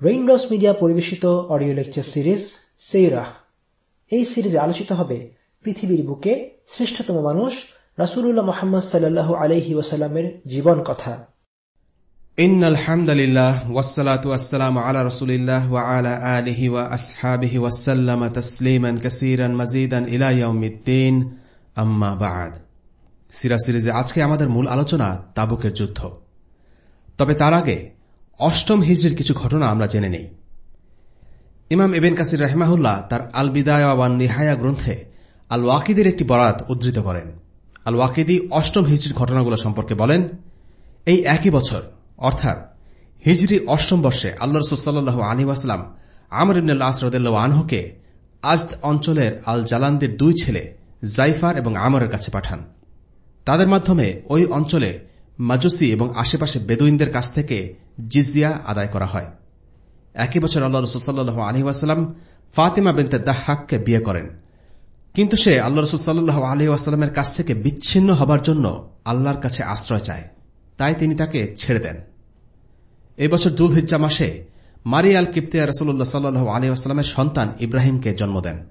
রেইনড্রস media পরিবেশিত audio lecture series সেইরাহ এই সিরিজে আলোচিত হবে পৃথিবীর বুকে শ্রেষ্ঠতম মানুষ রাসুল্লাহ মোহাম্মদ সাল্লাহ আলহি ওয়াসাল্লামের জীবন কথা إن الحمد لله والصلاة والسلام على رسول الله وعلى آله وأصحابه وسلم تسليما كثيرا مزيدا إلى يوم الدين أما بعد সিরা সিরিজে আজকে আমাদের মূল আলোচনা তাবুকের যুদ্ধ তবে তার আগে অষ্টম হিজড়ির কিছু ঘটনা আমরা জেনে নেই। ইমাম এবেন কাসির রহমাহুল্লাহ তার আল বিদায়াওয়ান নিহায়া গ্রন্থে আল ওয়াকিদের একটি বরাত উদ্ধৃত করেন। আল ওয়াকিদি অষ্টম হিজড়ির ঘটনাগুলো সম্পর্কে বলেন, এই একই বছর, অর্থাৎ হিজরি অষ্টম বর্ষে আল্লাহ রসুল্লাহ আলী ওয়াসলাম আমর ইবনুল আসরদুল্লাহ আনহুকে আজদ অঞ্চলের আল জালানদের দুই ছেলে জাইফার এবং আমরের কাছে পাঠান। তাদের মাধ্যমে ওই অঞ্চলে মাজুসি এবং আশেপাশে বেদুইনদের কাছ থেকে জিজিয়া আদায় করা হয়। একই বছর আল্লাহ রসুল্লাহ আলী ওয়াসাল্লাম ফাতিমা বিনতে দাহাককে বিয়ে করেন। কিন্তু সে আল্লাহ রসুল্লাহ আলী ওয়াসাল্লামের কাছ থেকে বিচ্ছিন্ন হবার জন্য আল্লাহর কাছে আশ্রয় চায়। তাই তিনি তাকে ছেড়ে দেন। এই বছর দুলহিজ্জা মাসে মারি আল কিপ্তিয়া রসুল্লাহ সাল্লু আলী আসলামের সন্তান ইব্রাহিমকে জন্ম দেন।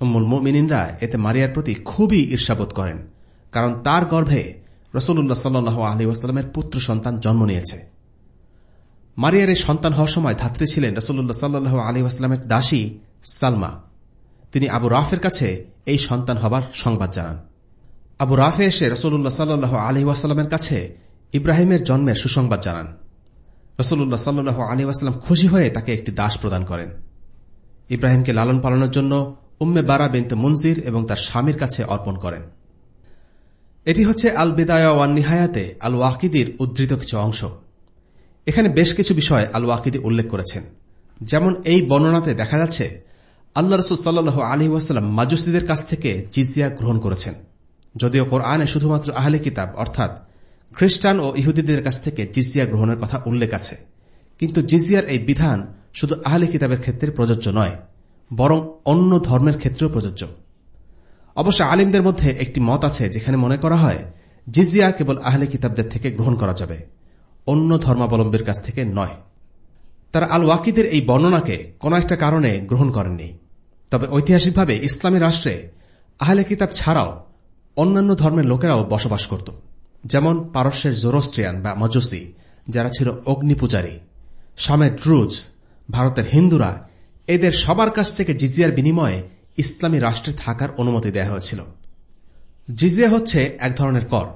উম্মুল মিনিনরা এতে মারিয়ার প্রতি খুবই ঈর্ষাবোধ করেন, কারণ তার গর্ভে রসুল্লাহ সাল্লু আলী পুত্র সন্তান জন্ম নিয়েছে। মারিয়ার এই সন্তান হওয়ার সময় ধাত্রী ছিলেন রসুল্লাহ সাল্লু আলী আসলামের দাসী সালমা। তিনি আবু রাফের কাছে এই সন্তান হবার সংবাদ জানান। আবু রাফে এসে রসুল্লাহ সাল্লু আলী ওয়াসাল্লামের কাছে ইব্রাহিমের জন্মের সুসংবাদ জানান। রসুল্লাহ সাল্লু আলী ওয়াসাল্লাম খুশি হয়ে তাকে একটি দাস প্রদান করেন। ইব্রাহিমকে লালন পালনের জন্য উম্মে বারা বিনতে মঞ্জির এবং তার স্বামীর কাছে অর্পণ করেন। এটি হচ্ছে আল বিদায় ওয়ান নিহায়াতে আল ওয়াকিদির উদ্ধৃত কিছু অংশ। এখানে বেশ কিছু বিষয় আল ওয়াকিদি উল্লেখ করেছেন। যেমন এই বর্ণনাতে দেখা যাচ্ছে, আল্লাহ রসুল সাল্লু আলী ওয়াসাল্লাম মাজুসিদের কাছ থেকে জিজিয়া গ্রহণ করেছেন। যদিও কোরআনে শুধুমাত্র আহলে কিতাব, অর্থাৎ খ্রিস্টান ও ইহুদিদের কাছ থেকে জিজিয়া গ্রহণের কথা উল্লেখ আছে। কিন্তু জিজিয়ার এই বিধান শুধু আহলে কিতাবের ক্ষেত্রে প্রযোজ্য নয়, বরং অন্য ধর্মের ক্ষেত্রেও প্রযোজ্য। অবশ্য আলিমদের মধ্যে একটি মত আছে যেখানে মনে করা হয়, জিজিয়া কেবল আহলে কিতাবদের থেকে গ্রহণ করা যাবে। অন্য ধর্মাবলম্বীর কাছ থেকে নয়। তারা আল ওয়াকিদের এই বর্ণনাকে কোন একটা কারণে গ্রহণ করেননি। তবে ঐতিহাসিকভাবে ইসলামী রাষ্ট্রে আহলে কিতাব ছাড়াও অন্যান্য ধর্মের লোকেরাও বসবাস করত। যেমন পারস্যের জোরস্ট্রিয়ান বা মজসি, যারা ছিল অগ্নিপূজারী সামের ড্রুজ ভারতের হিন্দুরা, এদের সবার কাছ থেকে জিজিয়ার বিনিময়ে ইসলামী রাষ্ট্রে থাকার অনুমতি দেওয়া হয়েছিল। জিজিয়া হচ্ছে এক ধরনের কর।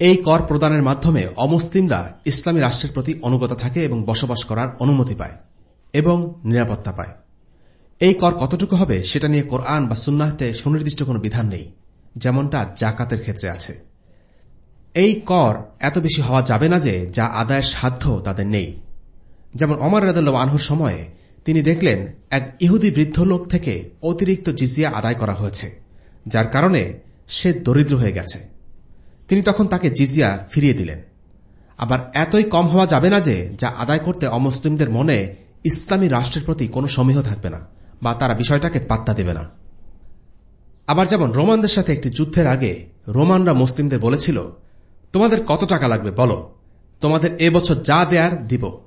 এই কর প্রদানের মাধ্যমে অমুসলিমরা ইসলামী রাষ্ট্রের প্রতি অনুগত থাকে এবং বসবাস করার অনুমতি পায় এবং নিরাপত্তা পায়। এই কর কতটুকু হবে সেটা নিয়ে কোরআন বা সুন্নাহতে সুনির্দিষ্ট কোনো বিধান নেই, যেমনটা জাকাতের ক্ষেত্রে আছে। এই কর এত বেশি হওয়া যাবে না যে যা আদায়ের সাধ্য তাদের নেই। যেমন অমর রাদাল্লা আনহুর সময়ে তিনি দেখলেন, এক ইহুদি বৃদ্ধ লোক থেকে অতিরিক্ত জিজিয়া আদায় করা হয়েছে, যার কারণে সে দরিদ্র হয়ে গেছে। তিনি তখন তাকে জিজিয়া ফিরিয়ে দিলেন। আবার এতই কম হওয়া যাবে না যে, যা আদায় করতে অমুসলিমদের মনে ইসলামী রাষ্ট্রের প্রতি কোনো সমীহ থাকবে না, বা তারা বিষয়টাকে পাত্তা দেবে না। আবার যেমন রোমানদের সাথে একটি যুদ্ধের আগে রোমানরা মুসলিমদের বলেছিল, তোমাদের কত টাকা লাগবে বলো? তোমাদের এবছর যা দেয়ার দিব,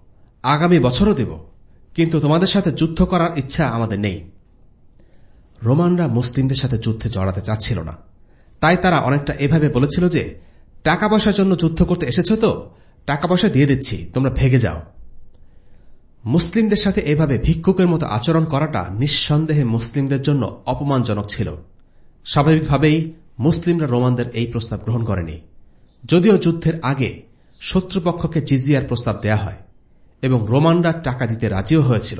আগামী বছরও দেব, কিন্তু তোমাদের সাথে যুদ্ধ করার ইচ্ছা আমাদের নেই। রোমানরা মুসলিমদের সাথে যুদ্ধে জড়াতে চাচ্ছিল না। তাই তারা অনেকটা এভাবে বলেছিল যে, টাকা পয়সার জন্য যুদ্ধ করতে এসেছ তো? টাকা পয়সা দিয়ে দিচ্ছি, তোমরা ভেগে যাও। মুসলিমদের সাথে এভাবে ভিক্ষুকের মতো আচরণ করাটা নিঃসন্দেহে মুসলিমদের জন্য অপমানজনক ছিল। স্বাভাবিকভাবেই মুসলিমরা রোমানদের এই প্রস্তাব গ্রহণ করেনি। যদিও যুদ্ধের আগে শত্রুপক্ষকে জিজিয়ার প্রস্তাব দেয়া হয় এবং রোমানরা টাকা দিতে রাজিও হয়েছিল।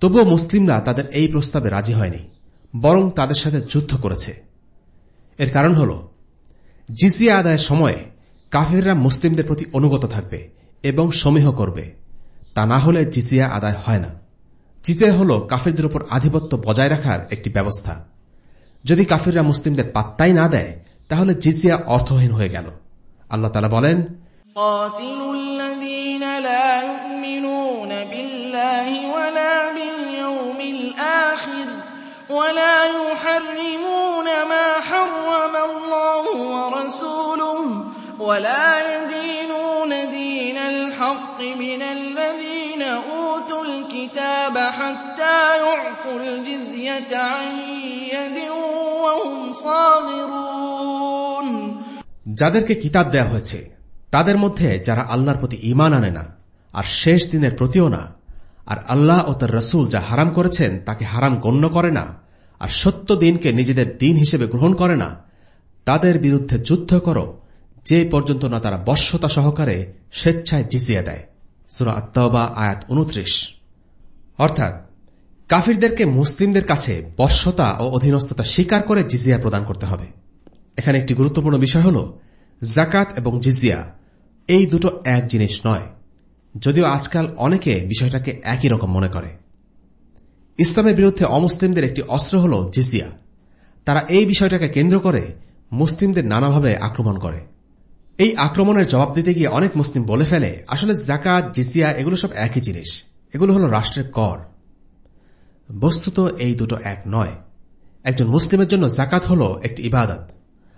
তবুও মুসলিমরা তাদের এই প্রস্তাবে রাজি হয়নি, বরং তাদের সাথে যুদ্ধ করেছে। এর কারণ হল জিসিয়া আদায়ের সময়ে কাফেররা মুসলিমদের প্রতি অনুগত থাকবে এবং সমীহ করবে। তা না হলে জিসিয়া আদায় হয় না। জিজিয়া হল কাফেরদের উপর আধিপত্য বজায় রাখার একটি ব্যবস্থা। যদি কাফিররা মুসলিমদের পাত্তাই না দেয়, তাহলে জিসিয়া অর্থহীন হয়ে গেল। আল্লাহ তালা বলেন ولا يحرمون ما حرم الله ورسوله ولا يدينون دين الحق من الذين أوتوا أُوتُوا الْكِتَابَ حَتَّىٰ يُعْطُوا الْجِزْيَةَ عَن يَدٍ وَهُمْ صَاغِرُونَ যাদেরকে কিতাব দেয়া হয়েছে তাদের মধ্যে যারা আল্লাহর প্রতি ইমান আনে না আর শেষ দিনের প্রতিও না আর আল্লাহ ও তার রসুল যা হারাম করেছেন, তাকে হারাম গণ্য করে না। আর সত্য দিনকে নিজেদের দিন হিসেবে গ্রহণ করে না। তাদের বিরুদ্ধে যুদ্ধ করো। যে পর্যন্ত না তারা বশ্যতা সহকারে স্বেচ্ছায় জিজিয়া দেয়। সুরা আত্মবা আয়াত উনত্রিশ অর্থাৎ, কাফিরদেরকে মুসলিমদের কাছে বশ্যতা ও অধীনস্থতা স্বীকার করে জিজিয়া প্রদান করতে হবে। এখানে একটি গুরুত্বপূর্ণ বিষয় হল জাকাত এবং জিজিয়া। এই দুটো এক জিনিস নয়। যদিও আজকাল অনেকে বিষয়টাকে একই রকম মনে করে। ইসলামের বিরুদ্ধে অমুসলিমদের একটি অস্ত্র হল জিসিয়া তারা এই বিষয়টাকে কেন্দ্র করে মুসলিমদের নানাভাবে আক্রমণ করে। এই আক্রমণের জবাব দিতে গিয়ে অনেক মুসলিম বলে ফেলে, আসলে জাকাত জিসিয়া এগুলো সব একই জিনিস। এগুলো হল রাষ্ট্রের কর। বস্তুত এই দুটো এক নয়। একজন মুসলিমের জন্য জাকাত হল একটি ইবাদত।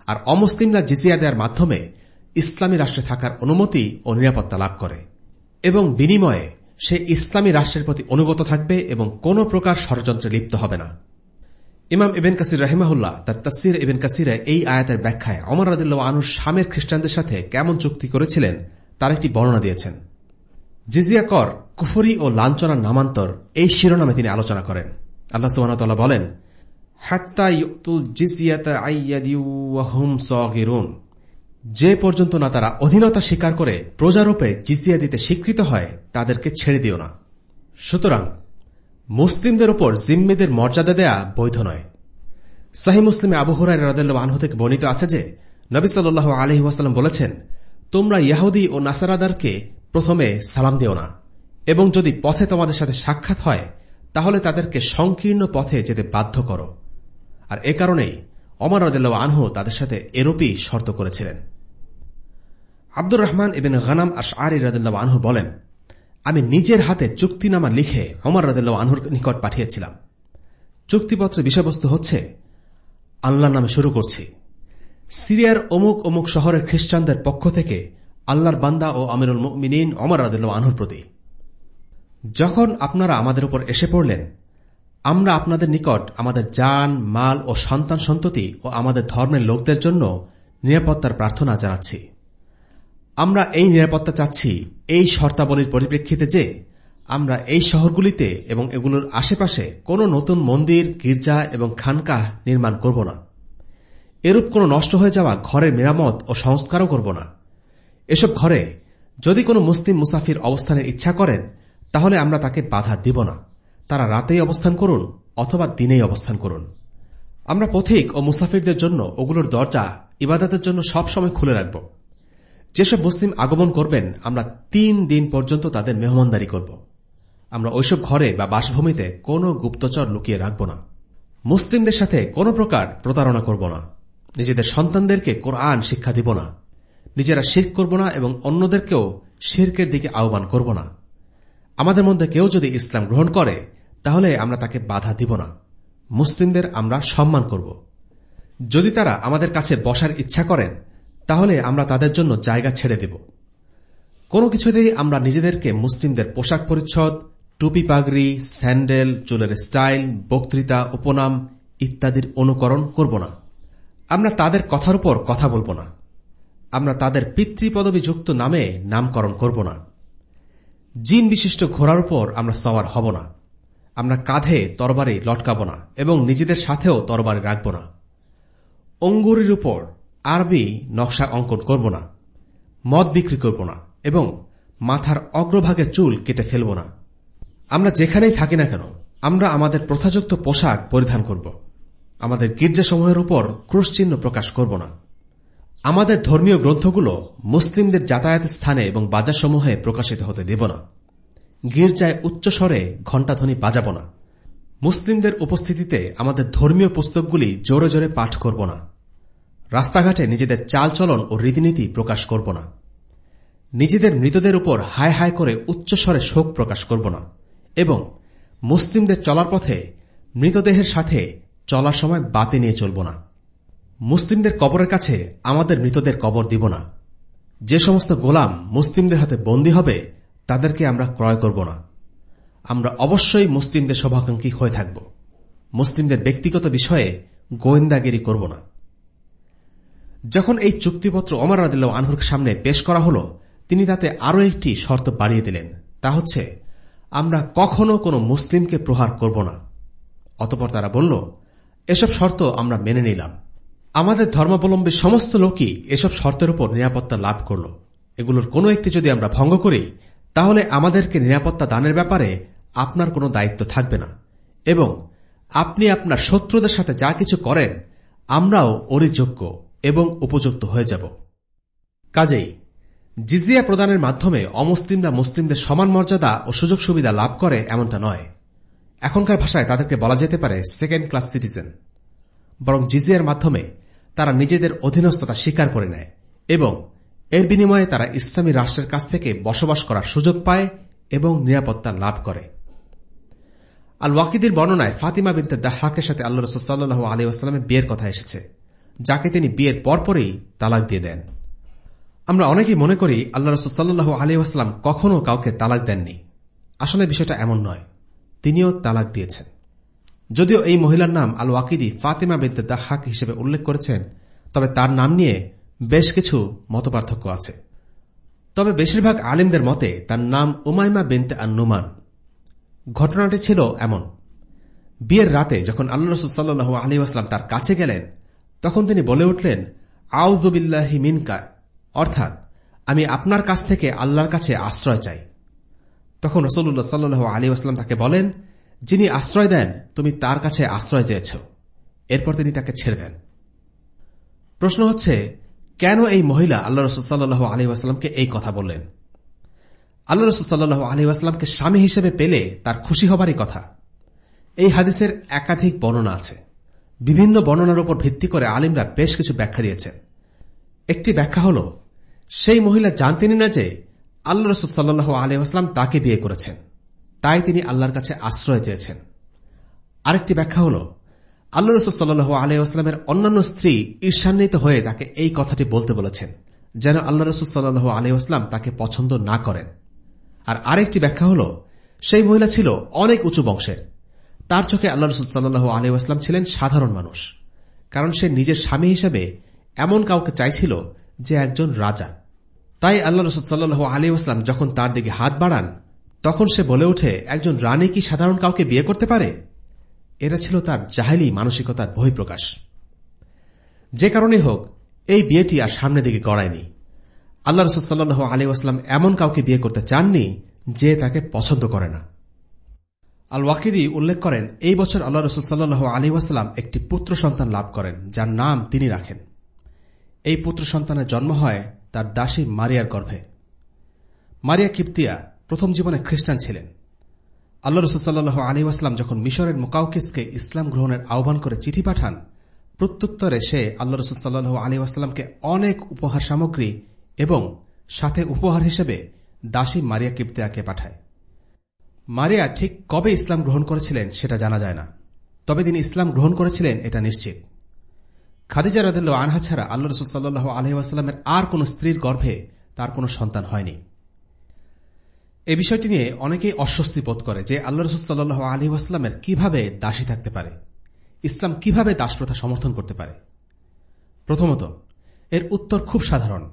আর অমুসলিমরা জিসিয়া দেওয়ার মাধ্যমে ইসলামী রাষ্ট্রে থাকার অনুমতি ও নিরাপত্তা লাভ করে। এবং বিনিময়ে সে ইসলামী রাষ্ট্রের প্রতি অনুগত থাকবে এবং কোন প্রকার ষড়যন্ত্রে লিপ্ত হবে না। ইমাম ইবেন কাসির রাহিমাহুল্লাহ তার তফসির ইবেন কাসিরে এই আয়াতের ব্যাখ্যায় অমর রাদিল্লা আনুর স্বামীর খ্রিস্টানদের সাথে কেমন চুক্তি করেছিলেন তার একটি বর্ণনা দিয়েছেন। জিজিয়া কর, কুফরি ও লাঞ্ছনার নামান্তর এই শিরোনামে তিনি আলোচনা করেন। আল্লাহ সুবাহতাল্লাহ বলেন, হাত্তা ইউতুল জিজিয়াতা আইয়াদিউহুম সগিরুন। যে পর্যন্ত না তারা অধীনতা স্বীকার করে প্রজারূপে জিজিয়া দিতে স্বীকৃত হয়, তাদেরকে ছেড়ে দিও না। সুতরাং, মুসলিমদের ওপর জিম্মিদের মর্যাদা দেয়া বৈধ নয়। সাহি মুসলিমে আবহরাই আনহু থেকে বর্ণিত আছে যে, নবী সাল আলহি ওয়াসাল্লাম বলেছেন, তোমরা ইয়াহুদি ও নাসারাদারকে প্রথমে সালাম দিও না। এবং যদি পথে তোমাদের সাথে সাক্ষাৎ হয়, তাহলে তাদেরকে সংকীর্ণ পথে যেতে বাধ্য করো। আর এ কারণেই অমর রদেল্লা আনহু তাদের সাথে এরূপই শর্ত করেছিলেন। আব্দুর রহমান এবেন গানাম আশ আরি রদেল্লা আনহু বলেন, আমি নিজের হাতে চুক্তিনামা লিখে অমর রদেল্লা আনহুর নিকট পাঠিয়েছিলাম। চুক্তিপত্রের বিষয়বস্তু হচ্ছে আল্লাহ নামে শুরু করছি। সিরিয়ার অমুক অমুক শহরের খ্রিস্টানদের পক্ষ থেকে আল্লাহর বান্দা ও আমিরুল মিনীন অমর রাদিল্লা আনহুর প্রতি। যখন আপনারা আমাদের উপর এসে পড়লেন, আমরা আপনাদের নিকট আমাদের যান মাল ও সন্তান সন্ততি ও আমাদের ধর্মের লোকদের জন্য নিরাপত্তার প্রার্থনা জানাচ্ছি। আমরা এই নিরাপত্তা চাচ্ছি এই শর্তাবলীর পরিপ্রেক্ষিতে যে আমরা এই শহরগুলিতে এবং এগুলোর আশেপাশে কোনো নতুন মন্দির, গির্জা এবং খানকাহ নির্মাণ করব না। এরূপ কোনো নষ্ট হয়ে যাওয়া ঘরের মেরামত ও সংস্কারও করব না। এসব ঘরে যদি কোনো মুসলিম মুসাফির অবস্থানের ইচ্ছা করেন, তাহলে আমরা তাকে বাধা দিব না। তারা রাতেই অবস্থান করুন অথবা দিনেই অবস্থান করুন। আমরা পথিক ও মুসাফিরদের জন্য ওগুলোর দরজা ইবাদতের জন্য সবসময় খুলে রাখব। যেসব মুসলিম আগমন করবেন, আমরা তিন দিন পর্যন্ত তাদের মেহমানদারি করব। আমরা ওইসব ঘরে বা বাসভূমিতে কোনো গুপ্তচর লুকিয়ে রাখব না। মুসলিমদের সাথে কোনো প্রকার প্রতারণা করব না। নিজেদের সন্তানদেরকে কোরআন শিক্ষা দিব না। নিজেরা শির করব না এবং অন্যদেরকেও শির্কের দিকে আহ্বান করব না। আমাদের মধ্যে কেউ যদি ইসলাম গ্রহণ করে, তাহলে আমরা তাকে বাধা দিব না। মুসলিমদের আমরা সম্মান করব। যদি তারা আমাদের কাছে বসার ইচ্ছা করেন তাহলে আমরা তাদের জন্য জায়গা ছেড়ে দেব। কোনো কিছুতেই আমরা নিজেদেরকে মুসলিমদের পোশাক পরিচ্ছদ, টুপি পাগড়ি, স্যান্ডেল, চুলের স্টাইল, বক্তৃতা, উপনাম ইত্যাদির অনুকরণ করব না। আমরা তাদের কথার উপর কথা বলব না। আমরা তাদের পিতৃপদবীযুক্ত নামে নামকরণ করব না। জিন বিশিষ্ট ঘোড়ার উপর আমরা সওয়ার হব না। আমরা কাঁধে তরবারি লটকাব না এবং নিজেদের সাথেও তরবারি রাখব না। অঙ্গুরের উপর আরবি নকশা অঙ্কন করব না, মদ বিক্রি করব না, এবং মাথার অগ্রভাগের চুল কেটে ফেলব না। আমরা যেখানেই থাকি না কেন, আমরা আমাদের প্রথাযুক্ত পোশাক পরিধান করব। আমাদের গির্জাসমূহের উপর ক্রুশচিহ্ন প্রকাশ করব না। আমাদের ধর্মীয় গ্রন্থগুলো মুসলিমদের যাতায়াত স্থানে এবং বাজারসমূহে প্রকাশিত হতে দেব না। গির্জায় উচ্চস্বরে ঘণ্টাধ্বনি বাজাব না। মুসলিমদের উপস্থিতিতে আমাদের ধর্মীয় পুস্তকগুলি জোরে জোরে পাঠ করব না। রাস্তাঘাটে নিজেদের চালচলন ও রীতিনীতি প্রকাশ করব না। নিজেদের মৃতদের উপর হায় হায় করে উচ্চস্বরে শোক প্রকাশ করব না এবং মুসলিমদের চলার পথে মৃতদেহের সাথে চলার সময় বাতি নিয়ে চলব না। মুসলিমদের কবরের কাছে আমাদের মৃতদের কবর দিব না। যে সমস্ত গোলাম মুসলিমদের হাতে বন্দী হবে, তাদেরকে আমরা ক্রয় করব না। আমরা অবশ্যই মুসলিমদের শুভাকাঙ্ক্ষী হয়ে থাকব। মুসলিমদের ব্যক্তিগত বিষয়ে গোয়েন্দাগিরি করব না। যখন এই চুক্তিপত্র অমর আদিল্লা আনহুর সামনে পেশ করা হল, তিনি তাতে আরও একটি শর্ত বাড়িয়ে দিলেন। তা হচ্ছে, আমরা কখনো কোনো মুসলিমকে প্রহার করব না। অতপর তারা বলল, এসব শর্ত আমরা মেনে নিলাম। আমাদের ধর্মাবলম্বী সমস্ত লোকই এসব শর্তের উপর নিরাপত্তা লাভ করল। এগুলোর কোনো একটি যদি আমরা ভঙ্গ করি, তাহলে আমাদেরকে নিরাপত্তা দানের ব্যাপারে আপনার কোনো দায়িত্ব থাকবে না। এবং আপনি আপনার শত্রুদের সাথে যা কিছু করেন, আমরাও ওরই যোগ্য এবং উপযুক্ত হয়ে যাব। কাজেই, জিজিয়া প্রদানের মাধ্যমে অমুসলিমরা মুসলিমদের সমান মর্যাদা ও সুযোগ সুবিধা লাভ করে এমনটা নয়। এখনকার ভাষায় তাদেরকে বলা যেতে পারে সেকেন্ড ক্লাস সিটিজেন বরং জিজিয়ার মাধ্যমে তারা নিজেদের অধীনস্থতা স্বীকার করে নেয় এবং এর বিনিময়ে তারা ইসলামী রাষ্ট্রের কাছ থেকে বসবাস করার সুযোগ পায় এবং নিরাপত্তা লাভ করে। আল ওয়াকিদির বর্ণনায় ফাতিমা বিনতে দাহাকের সাথে আল্লাহ রসুল্লাহ আলী আসলামের বিয়ের কথা এসেছে। যাকে তিনি বিয়ের পরপরই তালাক দিয়ে দেন। আমরা অনেকেই মনে করি আল্লাহ রসুল্লাহ আলী আসলাম কখনও কাউকে তালাক দেননি। আসলে বিষয়টা এমন নয়, তিনিও তালাক দিয়েছেন। যদিও এই মহিলার নাম আল ওয়াকিদি ফাতিমা বিনতে দাহাক হিসেবে উল্লেখ করেছেন, তবে তার নাম নিয়ে বেশ কিছু মতপার্থক্য আছে। তবে বেশিরভাগ আলিমদের মতে তার নাম উমাইমা বিনতে আর নুমান ঘটনাটি ছিল এমন, বিয়ের রাতে যখন আল্লাহ রসুল্লাহ আলী আসলাম তার কাছে গেলেন তখন তিনি বলে উঠলেন আউজবিল্লাহি মিনকা। অর্থাৎ, আমি আপনার কাছ থেকে আল্লাহর কাছে আশ্রয় চাই। তখন রসুল্লাহ সাল্লু আলী আসলাম তাকে বলেন, যিনি আশ্রয় দেন, তুমি তার কাছে আশ্রয় চেয়েছ। এরপর তিনি তাকে ছেড়ে দেন। প্রশ্ন হচ্ছে, কেন এই মহিলা আল্লাহ রসুল্লাহ আলী আসলামকে এই কথা বললেন? আল্লাহ রসুল্লাহ আলী আসলামকে স্বামী হিসেবে পেলে তার খুশি হবারই কথা। এই হাদিসের একাধিক বর্ণনা আছে। বিভিন্ন বর্ণনার উপর ভিত্তি করে আলিমরা বেশ কিছু ব্যাখ্যা দিয়েছেন একটি ব্যাখ্যা হল, সেই মহিলা জানতেনি না যে আল্লাহ রসুল সাল্লাহ আলী আসলাম তাকে বিয়ে করেছেন। তাই তিনি আল্লাহর কাছে আশ্রয় চেয়েছেন। আরেকটি ব্যাখ্যা হল, আল্লাহ রসুল সাল্লাহ আলী আসলামের অন্যান্য স্ত্রী ঈর্ষান্বিত হয়ে তাকে এই কথাটি বলতে বলেছেন, যেন আল্লাহ রসুল সাল্লাহ আলী আসলাম তাকে পছন্দ না করেন। আর আরেকটি ব্যাখ্যা হল, সেই মহিলা ছিল অনেক উঁচু বংশের। তার চোখে আল্লাহ রসুল সাল্লাহ আলী আসলাম ছিলেন সাধারণ মানুষ। কারণ সে নিজের স্বামী হিসেবে এমন কাউকে চাইছিল যে একজন রাজা। তাই আল্লাহ রসুল সাল্লাহ আলী আসলাম যখন তার দিকে হাত বাড়ান, তখন সে বলে ওঠে, একজন রানী কি সাধারণ কাউকে বিয়ে করতে পারে? এটা ছিল তার জাহেলি মানসিকতার বহিঃপ্রকাশ। যে কারণে হোক, এই বিয়েটি আর সামনের দিকে গড়ায়নি। আল্লাহ রসুল্লাহ আলী আসলাম এমন কাউকে বিয়ে করতে চাননি যে তাকে পছন্দ করে না। আল ওয়াকিদি উল্লেখ করেন, এই বছর আল্লাহ রসুল রসুল্লাহ আলী ওয়াসাল্লাম একটি পুত্র সন্তান লাভ করেন, যার নাম তিনি রাখেন। এই পুত্র সন্তানের জন্ম হয় তার দাসী মারিয়ার গর্ভে। মারিয়া কিপ্তিয়া প্রথম জীবনে খ্রিস্টান ছিলেন। আল্লাহ রসুল্লাহ আলী আসলাম যখন মিশরের মোকাউকিসকে ইসলাম গ্রহণের আহ্বান করে চিঠি পাঠান, প্রত্যুত্তরে সে আল্লাহ রসুল সাল্লু আলী আসলামকে অনেক উপহার সামগ্রী এবং সাথে উপহার হিসেবে দাসী মারিয়া কিপ্তিয়াকে পাঠায়। মারিয়া ঠিক কবে ইসলাম গ্রহণ করেছিলেন সেটা জানা যায় না। তবে তিনি ইসলাম গ্রহণ করেছিলেন, এটা নিশ্চিত। খাদিজা রাদিল্ল আনহা ছাড়া আল্লাহ রসুল সাল্লু আলহিবাস্লামের আর কোন স্ত্রীর গর্ভে তার কোনো সন্তান হয়নি। এ বিষয়টি নিয়ে অনেকেই অস্বস্তি বোধ করে যে আল্লাহ রসুল সাল্লু আলী আসলামের কীভাবে দাসী থাকতে পারে, ইসলাম কীভাবে দাসপ্রথা সমর্থন করতে পারে। প্রথমত, এর উত্তর খুব সাধারণ।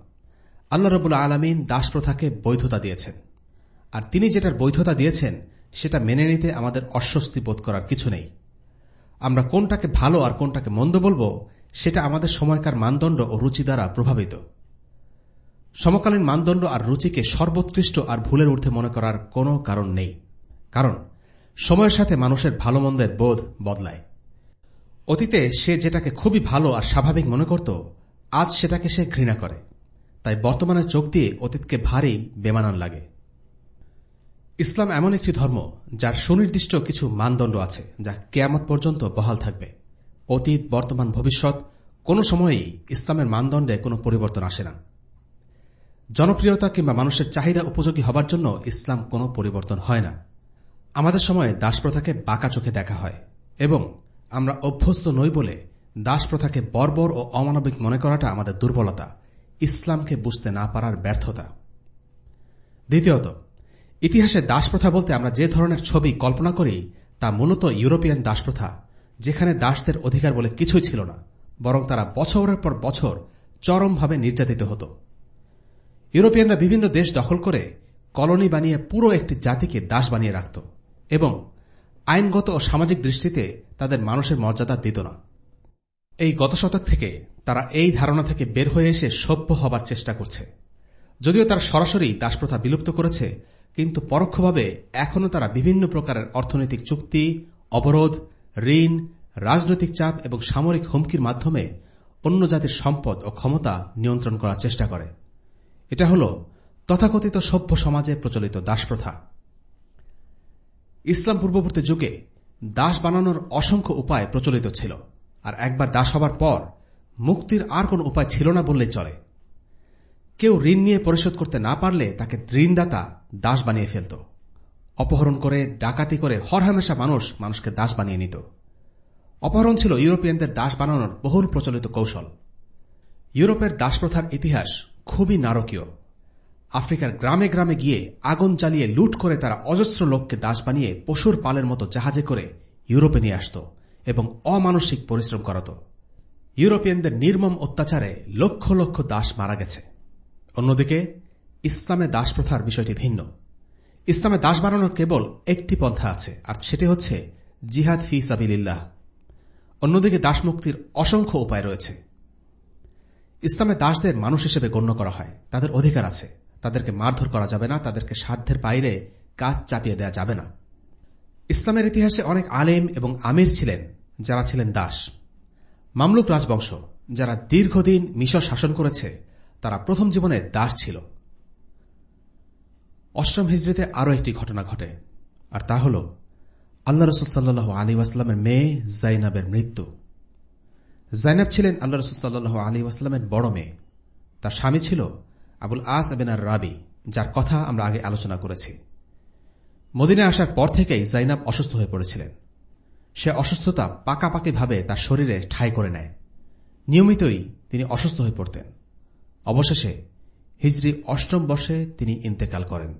আল্লাহ রবুল্লা আলমিন দাসপ্রথাকে বৈধতা দিয়েছেন। আর তিনি যেটার বৈধতা দিয়েছেন, সেটা মেনে নিতে আমাদের অস্বস্তি বোধ করার কিছু নেই। আমরা কোনটাকে ভালো আর কোনটাকে মন্দ বলব, সেটা আমাদের সময়কার মানদণ্ড ও রুচি দ্বারা প্রভাবিত। সমকালীন মানদণ্ড আর রুচিকে সর্বোৎকৃষ্ট আর ভুলের ঊর্ধ্বে মনে করার কোনো কারণ নেই। কারণ, সময়ের সাথে মানুষের ভালো মন্দের বোধ বদলায়। অতীতে সে যেটাকে খুবই ভালো আর স্বাভাবিক মনে করত, আজ সেটাকে সে ঘৃণা করে। তাই বর্তমানের চোখ দিয়ে অতীতকে ভারী, বেমানান লাগে। ইসলাম এমন একটি ধর্ম যার সুনির্দিষ্ট কিছু মানদণ্ড আছে, যা কেয়ামত পর্যন্ত বহাল থাকবে। অতীত, বর্তমান, ভবিষ্যৎ, কোনো সময়েই ইসলামের মানদণ্ডে কোনো পরিবর্তন আসে না। জনপ্রিয়তা কিংবা মানুষের চাহিদা উপযোগী হবার জন্য ইসলাম কোনো পরিবর্তন হয় না। আমাদের সময়ে দাসপ্রথাকে বাঁকা চোখে দেখা হয় এবং আমরা অভ্যস্ত নই বলে দাসপ্রথাকে বর্বর ও অমানবিক মনে করাটা আমাদের দুর্বলতা, ইসলামকে বুঝতে না পারার ব্যর্থতা। দ্বিতীয়ত ইতিহাসে দাসপ্রথা বলতে আমরা যে ধরনের ছবি কল্পনা করি, তা মূলত ইউরোপিয়ান দাসপ্রথা, যেখানে দাসদের অধিকার বলে কিছুই ছিল না, বরং তারা বছরের পর বছর চরমভাবে নির্যাতিত হতো। ইউরোপিয়ানরা বিভিন্ন দেশ দখল করে কলোনি বানিয়ে পুরো একটি জাতিকে দাস বানিয়ে রাখত এবং আইনগত ও সামাজিক দৃষ্টিতে তাদের মানুষের মর্যাদা দিত না। এই গত শতক থেকে তারা এই ধারণা থেকে বের হয়ে এসে সভ্য হবার চেষ্টা করছে। যদিও তারা সরাসরি দাসপ্রথা বিলুপ্ত করেছে কিন্তু পরোক্ষভাবে এখনও তারা বিভিন্ন প্রকারের অর্থনৈতিক চুক্তি, অবরোধ, ঋণ, রাজনৈতিক চাপ এবং সামরিক হুমকির মাধ্যমে অন্য জাতির সম্পদ ও ক্ষমতা নিয়ন্ত্রণ করার চেষ্টা করে। এটা হল তথাকথিত সভ্য সমাজে প্রচলিত দাসপ্রথা। ইসলাম পূর্ববর্তী যুগে দাস বানানোর অসংখ্য উপায় প্রচলিত ছিল, আর একবার দাস হবার পর মুক্তির আর কোন উপায় ছিল না বললেই চলে। কেউ ঋণ নিয়ে পরিশোধ করতে না পারলে তাকে ঋণদাতা দাস বানিয়ে ফেলত। অপহরণ করে, ডাকাতি করে হরহামেশা মানুষ মানুষকে দাস বানিয়ে নিত। অপহরণ ছিল ইউরোপিয়ানদের দাস বানানোর বহুল প্রচলিত কৌশল। ইউরোপের দাসপ্রথার ইতিহাস খুবই নারকীয়। আফ্রিকার গ্রামে গ্রামে গিয়ে আগুন জ্বালিয়ে লুট করে তারা অজস্র লোককে দাস বানিয়ে পশুর পালের মতো জাহাজে করে ইউরোপে নিয়ে আসত এবং অমানসিক পরিশ্রম করাত। ইউরোপিয়ানদের নির্মম অত্যাচারে লক্ষ লক্ষ দাস মারা গেছে। অন্যদিকে ইসলামে দাস প্রথার বিষয়টি ভিন্ন। ইসলামে দাস বানানোর কেবল একটি পন্থা আছে, আর সেটি হচ্ছে জিহাদ ফি সাবিল্লাহ অন্যদিকে দাসমুক্তির অসংখ্য উপায় রয়েছে। ইসলামে দাসদের মানুষ হিসেবে গণ্য করা হয়, তাদের অধিকার আছে। তাদেরকে মারধর করা যাবে না, তাদেরকে সাধ্যের বাইরে কাজ চাপিয়ে দেওয়া যাবে না। ইসলামের ইতিহাসে অনেক আলেম এবং আমির ছিলেন, যারা ছিলেন দাস। মামলুক রাজবংশ, যারা দীর্ঘদিন মিশর শাসন করেছে, তারা প্রথম জীবনে দাস ছিল। অষ্টম হিজড়িতে আরও একটি ঘটনা ঘটে, আর তা হল, আল্লাহ রসুল সাল্লাহ আলী ওয়াস্লামের মেয়ে জাইনাবের মৃত্যু। জাইনাব ছিলেন আল্লাহ রসুল সাল্লাহ আলী ওয়াস্লামের বড় মেয়ে। তার স্বামী ছিল আবুল আস এবেনার রাবি, যার কথা আমরা আগে আলোচনা করেছি। মদিনে আসার পর থেকেই জাইনাব অসুস্থ হয়ে পড়েছিলেন। সে অসুস্থতা পাকাপাকিভাবে তার শরীরে ঠাই করে নেয়। নিয়মিতই তিনি অসুস্থ হয়ে পড়তেন। অবশেষে হিজরি অষ্টম বর্ষে তিনি ইন্তেকাল করেন।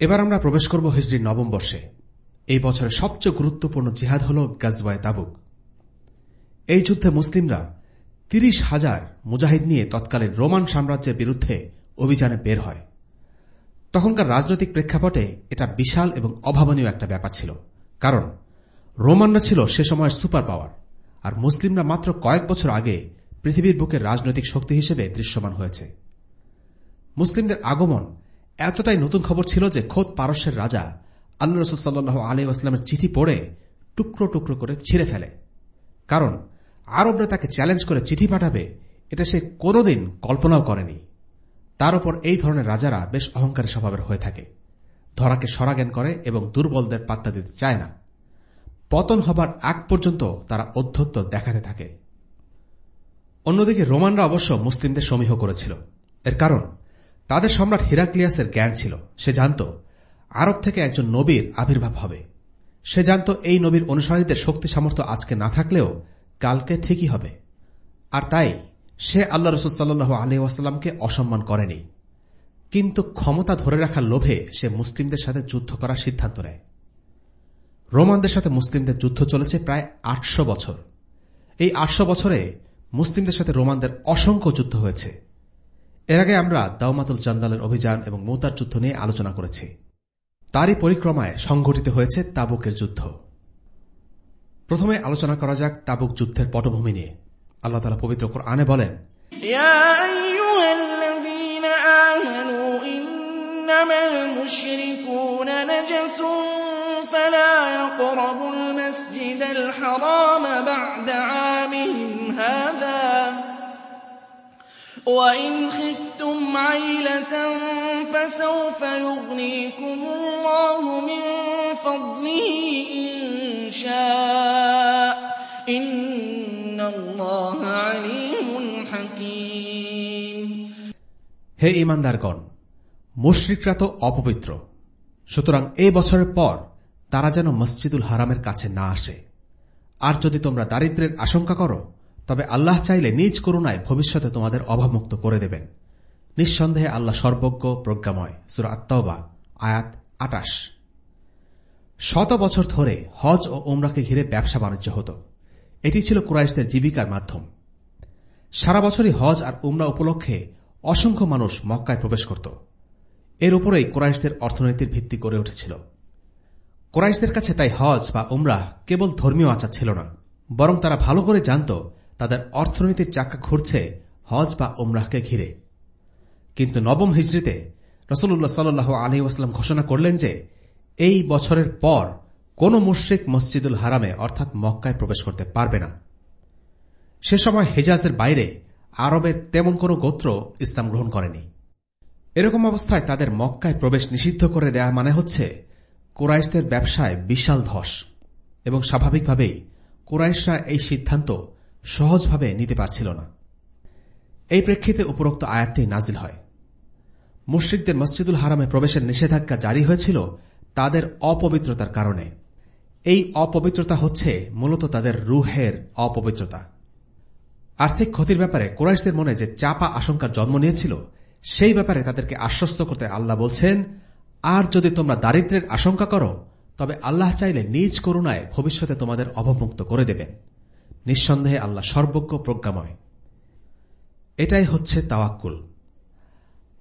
এবার আমরা প্রবেশ করব হিজরির নবম বর্ষে। এই বছরের সবচেয়ে গুরুত্বপূর্ণ জিহাদ হল গাজওয়ায় তাবুক। এই যুদ্ধে মুসলিমরা তিরিশ হাজার মুজাহিদ নিয়ে তৎকালীন রোমান সাম্রাজ্যের বিরুদ্ধে অভিযানে বের হয়। তখনকার রাজনৈতিক প্রেক্ষাপটে এটা বিশাল এবং অভাবনীয় একটা ব্যাপার ছিল। কারণ রোমানরা ছিল সে সময়ের সুপার পাওয়ার, আর মুসলিমরা মাত্র কয়েক বছর আগে পৃথিবীর বুকে রাজনৈতিক শক্তি হিসেবে দৃশ্যমান হয়েছে। মুসলিমদের আগমন এতটাই নতুন খবর ছিল যে খোদ পারস্যের রাজা আল্লাহ রসুল্লাহ আলী আসলামের চিঠি পড়ে টুকরো টুকরো করে ছিঁড়ে ফেলে। কারণ আরবরা তাকে চ্যালেঞ্জ করে চিঠি পাঠাবে, এটা সে কোনোদিন কল্পনাও করেনি। তার উপর এই ধরনের রাজারা বেশ অহংকারী স্বভাবের হয়ে থাকে। ধরাকে সরাজ্ঞান করে এবং দুর্বলদের পাত্তা দিতে চায় না। পতন হবার আগ পর্যন্ত তারা অধ্যত্ত দেখাতে থাকে। অন্যদিকে রোমানরা অবশ্য মুসলিমদের সমীহ করেছিল। এর কারণ, তাদের সম্রাট হিরাক্লিয়াসের জ্ঞান ছিল। সে জানত, আরব থেকে একজন নবীর আবির্ভাব হবে। সে জানত এই নবীর অনুসারীদের শক্তি সামর্থ্য আজকে না থাকলেও কালকে ঠিকই হবে। আর তাই, সে আল্লাহ রসুল সাল্লু আলহামকে অসম্মান করেনি। কিন্তু ক্ষমতা ধরে রাখার লোভে সে মুসলিমদের সাথে যুদ্ধ করার সিদ্ধান্ত নেয়। রোমানদের সাথে মুসলিমদের যুদ্ধ চলেছে প্রায় আটশো বছর। এই আটশো বছরে মুসলিমদের সাথে রোমানদের অসংখ্য যুদ্ধ হয়েছে এর আগে আমরা দাউমাতুল জান্দালের অভিযান এবং মৌতার যুদ্ধ নিয়ে আলোচনা করেছি তারই পরিক্রমায় সংঘটিত হয়েছে তাবুকের যুদ্ধ প্রথমে আলোচনা করা যাক তাবুক যুদ্ধের পটভূমি নিয়ে আল্লাহ তালা পবিত্র আনে বলেন فلا يقربوا المسجد الحرام بعد عامهم هذا وإن خفتم عيلة فسوف يغنيكم الله من فضله إن شاء إن الله عليم حكيم হে ইমানদারগণ মুশরিকরা তো অপবিত্র সুতরাং এই বছরের পর তারা যেন মসজিদুল হারামের কাছে না আসে আর যদি তোমরা দারিদ্রের আশঙ্কা করো তবে আল্লাহ চাইলে নিজ করুণায় ভবিষ্যতে তোমাদের অভাবমুক্ত করে দেবেন। নিঃসন্দেহে আল্লাহ সর্বজ্ঞ, প্রজ্ঞাময়। সুরা আত্মবা আয়াত আটাশ। শত বছর ধরে হজ ও ওমরাকে ঘিরে ব্যবসা বাণিজ্য হতো। এটি ছিল কুরাইশদের জীবিকার মাধ্যম। সারা বছরই হজ আর উমরা উপলক্ষে অসংখ্য মানুষ মক্কায় প্রবেশ করত। এর উপরেই কোরাইশদের অর্থনীতির ভিত্তি গড়ে উঠেছিল। কোরাইশদের কাছে তাই হজ বা উমরা কেবল ধর্মীয় আচার ছিল না, বরং তারা ভালো করে জানত তাদের অর্থনীতির চাকা ঘুরছে হজ বা উমরাহকে ঘিরে। কিন্তু নবম হিজড়িতে রসুল্লাহ সাল্লু আলহিউসলাম ঘোষণা করলেন যে, এই বছরের পর কোন মুশ্রিক মসজিদুল হারামে, অর্থাৎ মক্কায় প্রবেশ করতে পারবে না। সে সময় হেজাজের বাইরে আরবের তেমন কোন গোত্র ইসলাম গ্রহণ করেনি। এরকম অবস্থায় তাদের মক্কায় প্রবেশ নিষিদ্ধ করে দেয়া মানে হচ্ছে, কোরাইশদের ব্যবসায় বিশাল ধস। এবং স্বাভাবিকভাবেই কোরাইশরা এই সিদ্ধান্ত সহজভাবে নিতে পারছিল না। এই প্রেক্ষিতে উপরোক্ত আয়াতটি নাজিল হয়। মুশ্রিকদের মসজিদুল হারামে প্রবেশের নিষেধাজ্ঞা জারি হয়েছিল তাদের অপবিত্রতার কারণে। এই অপবিত্রতা হচ্ছে মূলত তাদের রুহের অপবিত্রতা। আর্থিক ক্ষতির ব্যাপারে কোরাইশদের মনে যে চাপা আশঙ্কার জন্ম নিয়েছিল, সেই ব্যাপারে তাদেরকে আশ্বস্ত করতে আল্লাহ বলছেন, আর যদি তোমরা দারিদ্রের আশঙ্কা করো, তবে আল্লাহ চাইলে নিজ করুণায় ভবিষ্যতে তোমাদের অবমুক্ত করে দেবেন। নিঃসন্দেহে আল্লাহ সর্বজ্ঞ প্রজ্ঞাময়। এটাই হচ্ছে তাওয়াক্কুল।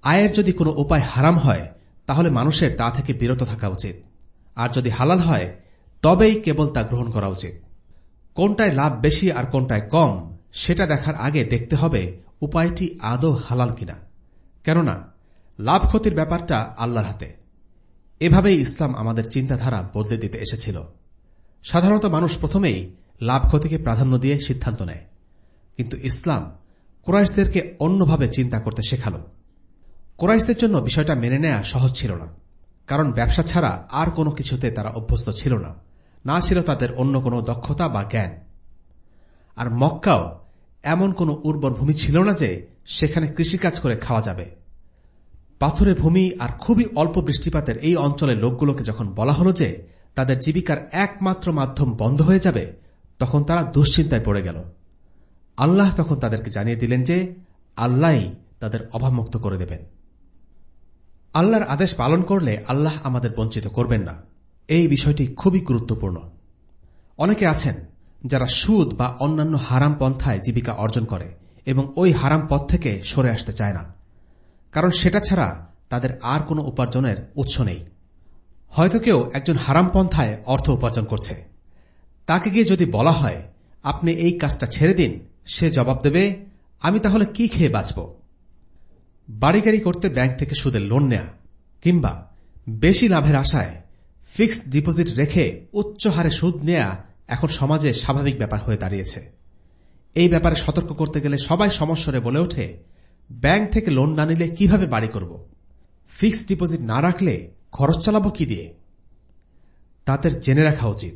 আয়ের যদি কোনো উপায় হারাম হয়, তাহলে মানুষের তা থেকে বিরত থাকা উচিত। আর যদি হালাল হয়, তবেই কেবল তা গ্রহণ করা উচিত। কোনটায় লাভ বেশি আর কোনটায় কম, সেটা দেখার আগে দেখতে হবে উপায়টি আদৌ হালাল কিনা। কেননা, লাভ ক্ষতির ব্যাপারটা আল্লাহর হাতে। এভাবেই ইসলাম আমাদের চিন্তাধারা বদলে দিতে এসেছিল। সাধারণত মানুষ প্রথমেই লাভ ক্ষতিকে প্রাধান্য দিয়ে সিদ্ধান্ত নেয়। কিন্তু ইসলাম কোরাইশদেরকে অন্যভাবে চিন্তা করতে শেখাল। কোরাইশদের জন্য বিষয়টা মেনে নেয়া সহজ ছিল না। কারণ ব্যবসা ছাড়া আর কোনো কিছুতে তারা অভ্যস্ত ছিল না। না ছিল তাদের অন্য কোনো দক্ষতা বা জ্ঞান। আর মক্কাও এমন কোনো উর্বর ভূমি ছিল না যে সেখানে কৃষিকাজ করে খাওয়া যাবে। পাথরে ভূমি আর খুবই অল্প বৃষ্টিপাতের এই অঞ্চলের লোকগুলোকে যখন বলা হল যে তাদের জীবিকার একমাত্র মাধ্যম বন্ধ হয়ে যাবে তখন তারা দুশ্চিন্তায় পড়ে গেল। আল্লাহ তখন তাদেরকে জানিয়ে দিলেন যে আল্লাহই তাদের অভাবমুক্ত করে দেবেন। আল্লাহর আদেশ পালন করলে আল্লাহ আমাদের বঞ্চিত করবেন না। এই বিষয়টি খুবই গুরুত্বপূর্ণ। অনেকে আছেন যারা সুদ বা অন্যান্য হারাম পন্থায় জীবিকা অর্জন করে এবং ওই হারাম পথ থেকে সরে আসতে চায় না। কারণ সেটা ছাড়া তাদের আর কোনো উপার্জনের উৎস নেই। হয়তো কেউ একজন হারাম পন্থায় অর্থ উপার্জন করছে। তাকে গিয়ে যদি বলা হয়, আপনি এই কাজটা ছেড়ে দিন, সে জবাব দেবে, আমি তাহলে কি খেয়ে বাঁচব? বাড়িগাড়ি করতে ব্যাংক থেকে সুদের লোন নেয়া, কিংবা বেশি লাভের আশায় ফিক্সড ডিপোজিট রেখে উচ্চ হারে সুদ নেয়া এখন সমাজে স্বাভাবিক ব্যাপার হয়ে দাঁড়িয়েছে। এই ব্যাপারে সতর্ক করতে গেলে সবাই সমস্যরে বলে ওঠে, ব্যাংক থেকে লোন না নিলে কীভাবে বাড়ি করব? ফিক্সড ডিপোজিট না রাখলে খরচ চালাব কি দিয়ে? তাদের জেনে রাখা উচিত।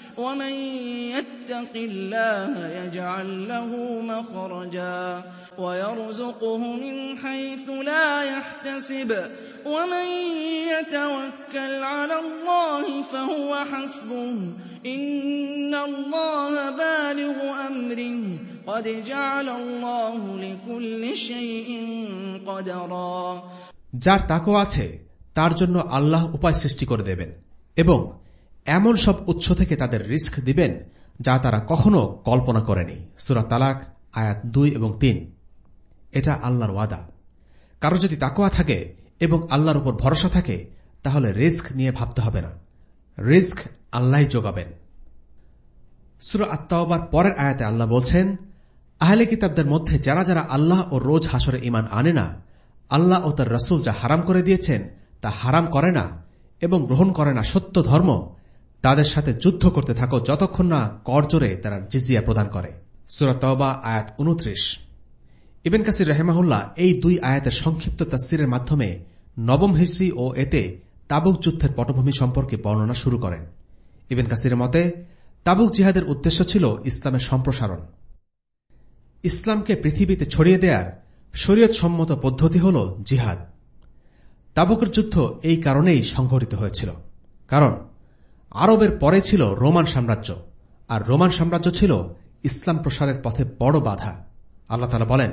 ومن يتق الله يجعل له مخرجا ويرزقه من حيث لا يحتسب ومن يتوكل على الله فهو حسبه إن الله بالغ أمره قد جعل الله لكل شيء قدرا যার তাকও আছে তার জন্য আল্লাহ উপায় সৃষ্টি করে দেবেন এবং এমন সব উৎস থেকে তাদের রিস্ক দিবেন যা তারা কখনো কল্পনা করেনি। সুরা তালাক, আয়াত দুই এবং তিন। এটা আল্লাহর ওয়াদা। কারও যদি তাকোয়া থাকে এবং আল্লাহর উপর ভরসা থাকে, তাহলে রিস্ক নিয়ে ভাবতে হবে না। রিস্ক আল্লাহ যোগাবেন। সুরা আত্মাওবার পরের আয়াতে আল্লাহ বলছেন, আহলে কিতাবদের মধ্যে যারা যারা আল্লাহ ও রোজ হাসরে ইমান আনে না, আল্লাহ ও তার রসুল যা হারাম করে দিয়েছেন, তা হারাম করে না এবং গ্রহণ করে না সত্য ধর্ম তাদের সাথে যুদ্ধ করতে থাকো যতক্ষণ না করজোরে তারা জিজিয়া প্রদান করে। সুরাতবা আয়াত উনত্রিশ ইবেন কাসির রেহমাহুল্লাহ এই দুই আয়াতের সংক্ষিপ্ত তাসিরের মাধ্যমে নবম হিসরি ও এতে তাবুক যুদ্ধের পটভূমি সম্পর্কে বর্ণনা শুরু করেন। ইবেন কাসিরের মতে, তাবুক জিহাদের উদ্দেশ্য ছিল ইসলামের সম্প্রসারণ। ইসলামকে পৃথিবীতে ছড়িয়ে দেওয়ার শরীয়ত সম্মত পদ্ধতি হল জিহাদ। তাবুকের যুদ্ধ এই কারণেই সংঘটিত হয়েছিল। কারণ আরবের পরে ছিল রোমান সাম্রাজ্য আর রোমান সাম্রাজ্য ছিল ইসলাম প্রসারের পথে বড় বাধা। আল্লাহ তালা বলেন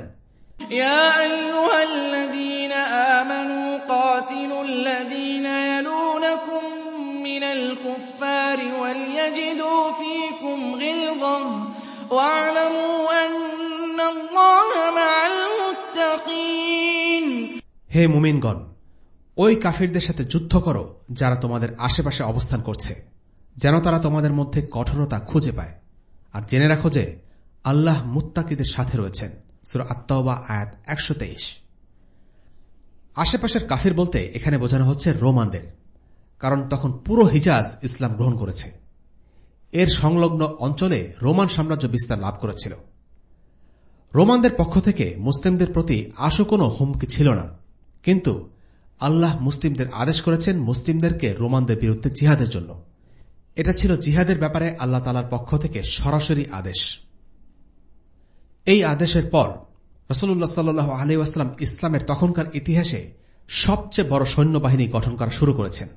হে মুমিনগণ ওই কাফিরদের সাথে যুদ্ধ করো, যারা তোমাদের আশেপাশে অবস্থান করছে, যেন তারা তোমাদের মধ্যে কঠোরতা খুঁজে পায়। আর জেনে রাখো যে আল্লাহ মুত্তাকিদের সাথে রয়েছেন। সুর আত্মবা আয়াত একশো আশেপাশের কাফির বলতে এখানে বোঝানো হচ্ছে রোমানদের, কারণ তখন পুরো হিজাজ ইসলাম গ্রহণ করেছে। এর সংলগ্ন অঞ্চলে রোমান সাম্রাজ্য বিস্তার লাভ করেছিল। রোমানদের পক্ষ থেকে মুসলিমদের প্রতি আশু কোনো হুমকি ছিল না। কিন্তু আল্লাহ মুসলিমদের আদেশ করেছেন মুসলিমদেরকে রোমানদের বিরুদ্ধে জিহাদের জন্য। এটা ছিল জিহাদের ব্যাপারে আল্লাহ তালার পক্ষ থেকে সরাসরি আদেশ। এই আদেশের পর রসুল্লাহ সাল্লু আলহাম ইসলামের তখনকার ইতিহাসে সবচেয়ে বড় সৈন্যবাহিনী গঠন করা শুরু করেছেন।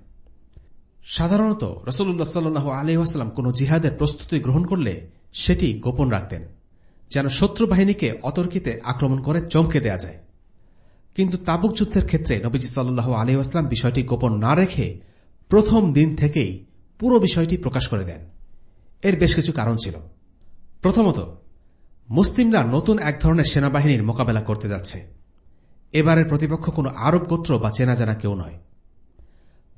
সাধারণত রসুল্লাহ সাল্লু আলহাম কোন জিহাদের প্রস্তুতি গ্রহণ করলে সেটি গোপন রাখতেন, যেন শত্রু বাহিনীকে অতর্কিতে আক্রমণ করে চমকে দেয়া যায়। কিন্তু তাবুক যুদ্ধের ক্ষেত্রে নবীজি সাল্লু আলহাম বিষয়টি গোপন না রেখে প্রথম দিন থেকেই পুরো বিষয়টি প্রকাশ করে দেন। এর বেশ কিছু কারণ ছিল। প্রথমত, মুসলিমরা নতুন এক ধরনের সেনাবাহিনীর মোকাবেলা করতে যাচ্ছে। এবারের প্রতিপক্ষ কোন আরব গোত্র বা চেনা জানা কেউ নয়।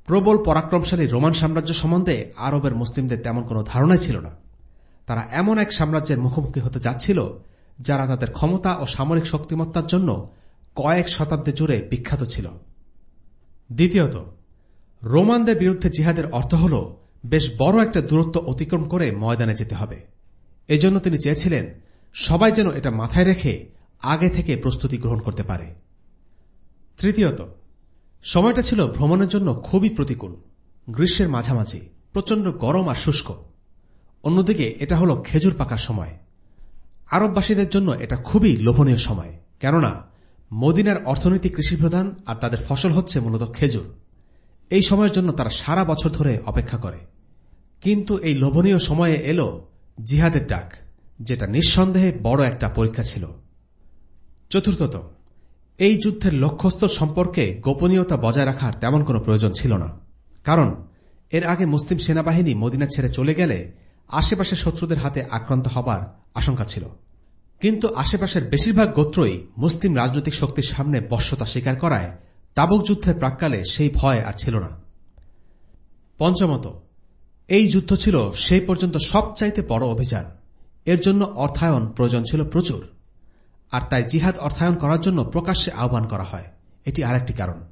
প্রবল পরাক্রমশালী রোমান সাম্রাজ্য সম্বন্ধে আরবের মুসলিমদের তেমন কোনো ধারণাই ছিল না। তারা এমন এক সাম্রাজ্যের মুখোমুখি হতে যাচ্ছিল যারা তাদের ক্ষমতা ও সামরিক শক্তিমত্তার জন্য কয়েক শতাব্দী জুড়ে বিখ্যাত ছিল। দ্বিতীয়ত, রোমানদের বিরুদ্ধে জিহাদের অর্থ হল, বেশ বড় একটা দূরত্ব অতিক্রম করে ময়দানে যেতে হবে। এজন্য তিনি চেয়েছিলেন, সবাই যেন এটা মাথায় রেখে আগে থেকে প্রস্তুতি গ্রহণ করতে পারে। তৃতীয়ত, সময়টা ছিল ভ্রমণের জন্য খুবই প্রতিকূল। গ্রীষ্মের মাঝামাঝি, প্রচণ্ড গরম আর শুষ্ক। অন্যদিকে, এটা হল খেজুর পাকার সময়। আরববাসীদের জন্য এটা খুবই লোভনীয় সময়, কেননা মদিনার অর্থনৈতিক কৃষিপ্রধান আর তাদের ফসল হচ্ছে মূলত খেজুর। এই সময়ের জন্য তারা সারা বছর ধরে অপেক্ষা করে। কিন্তু এই লোভনীয় সময়ে এল জিহাদের ডাক, যেটা নিঃসন্দেহে বড় একটা পরীক্ষা ছিল। চতুর্থত, এই যুদ্ধের লক্ষ্যস্থল সম্পর্কে গোপনীয়তা বজায় রাখার তেমন কোনো প্রয়োজন ছিল না। কারণ, এর আগে মুসলিম সেনাবাহিনী মদিনা ছেড়ে চলে গেলে আশেপাশের শত্রুদের হাতে আক্রান্ত হবার আশঙ্কা ছিল। কিন্তু আশেপাশের বেশিরভাগ গোত্রই মুসলিম রাজনৈতিক শক্তির সামনে বশ্যতা স্বীকার করায় তাবুক যুদ্ধের প্রাককালে সেই ভয় আর ছিল না। পঞ্চমত, এই যুদ্ধ ছিল সেই পর্যন্ত সবচাইতে বড় অভিযান। এর জন্য অর্থায়ন প্রয়োজন ছিল প্রচুর। আর তাই জিহাদ অর্থায়ন করার জন্য প্রকাশ্যে আহ্বান করা হয়। এটি আরেকটি কারণ।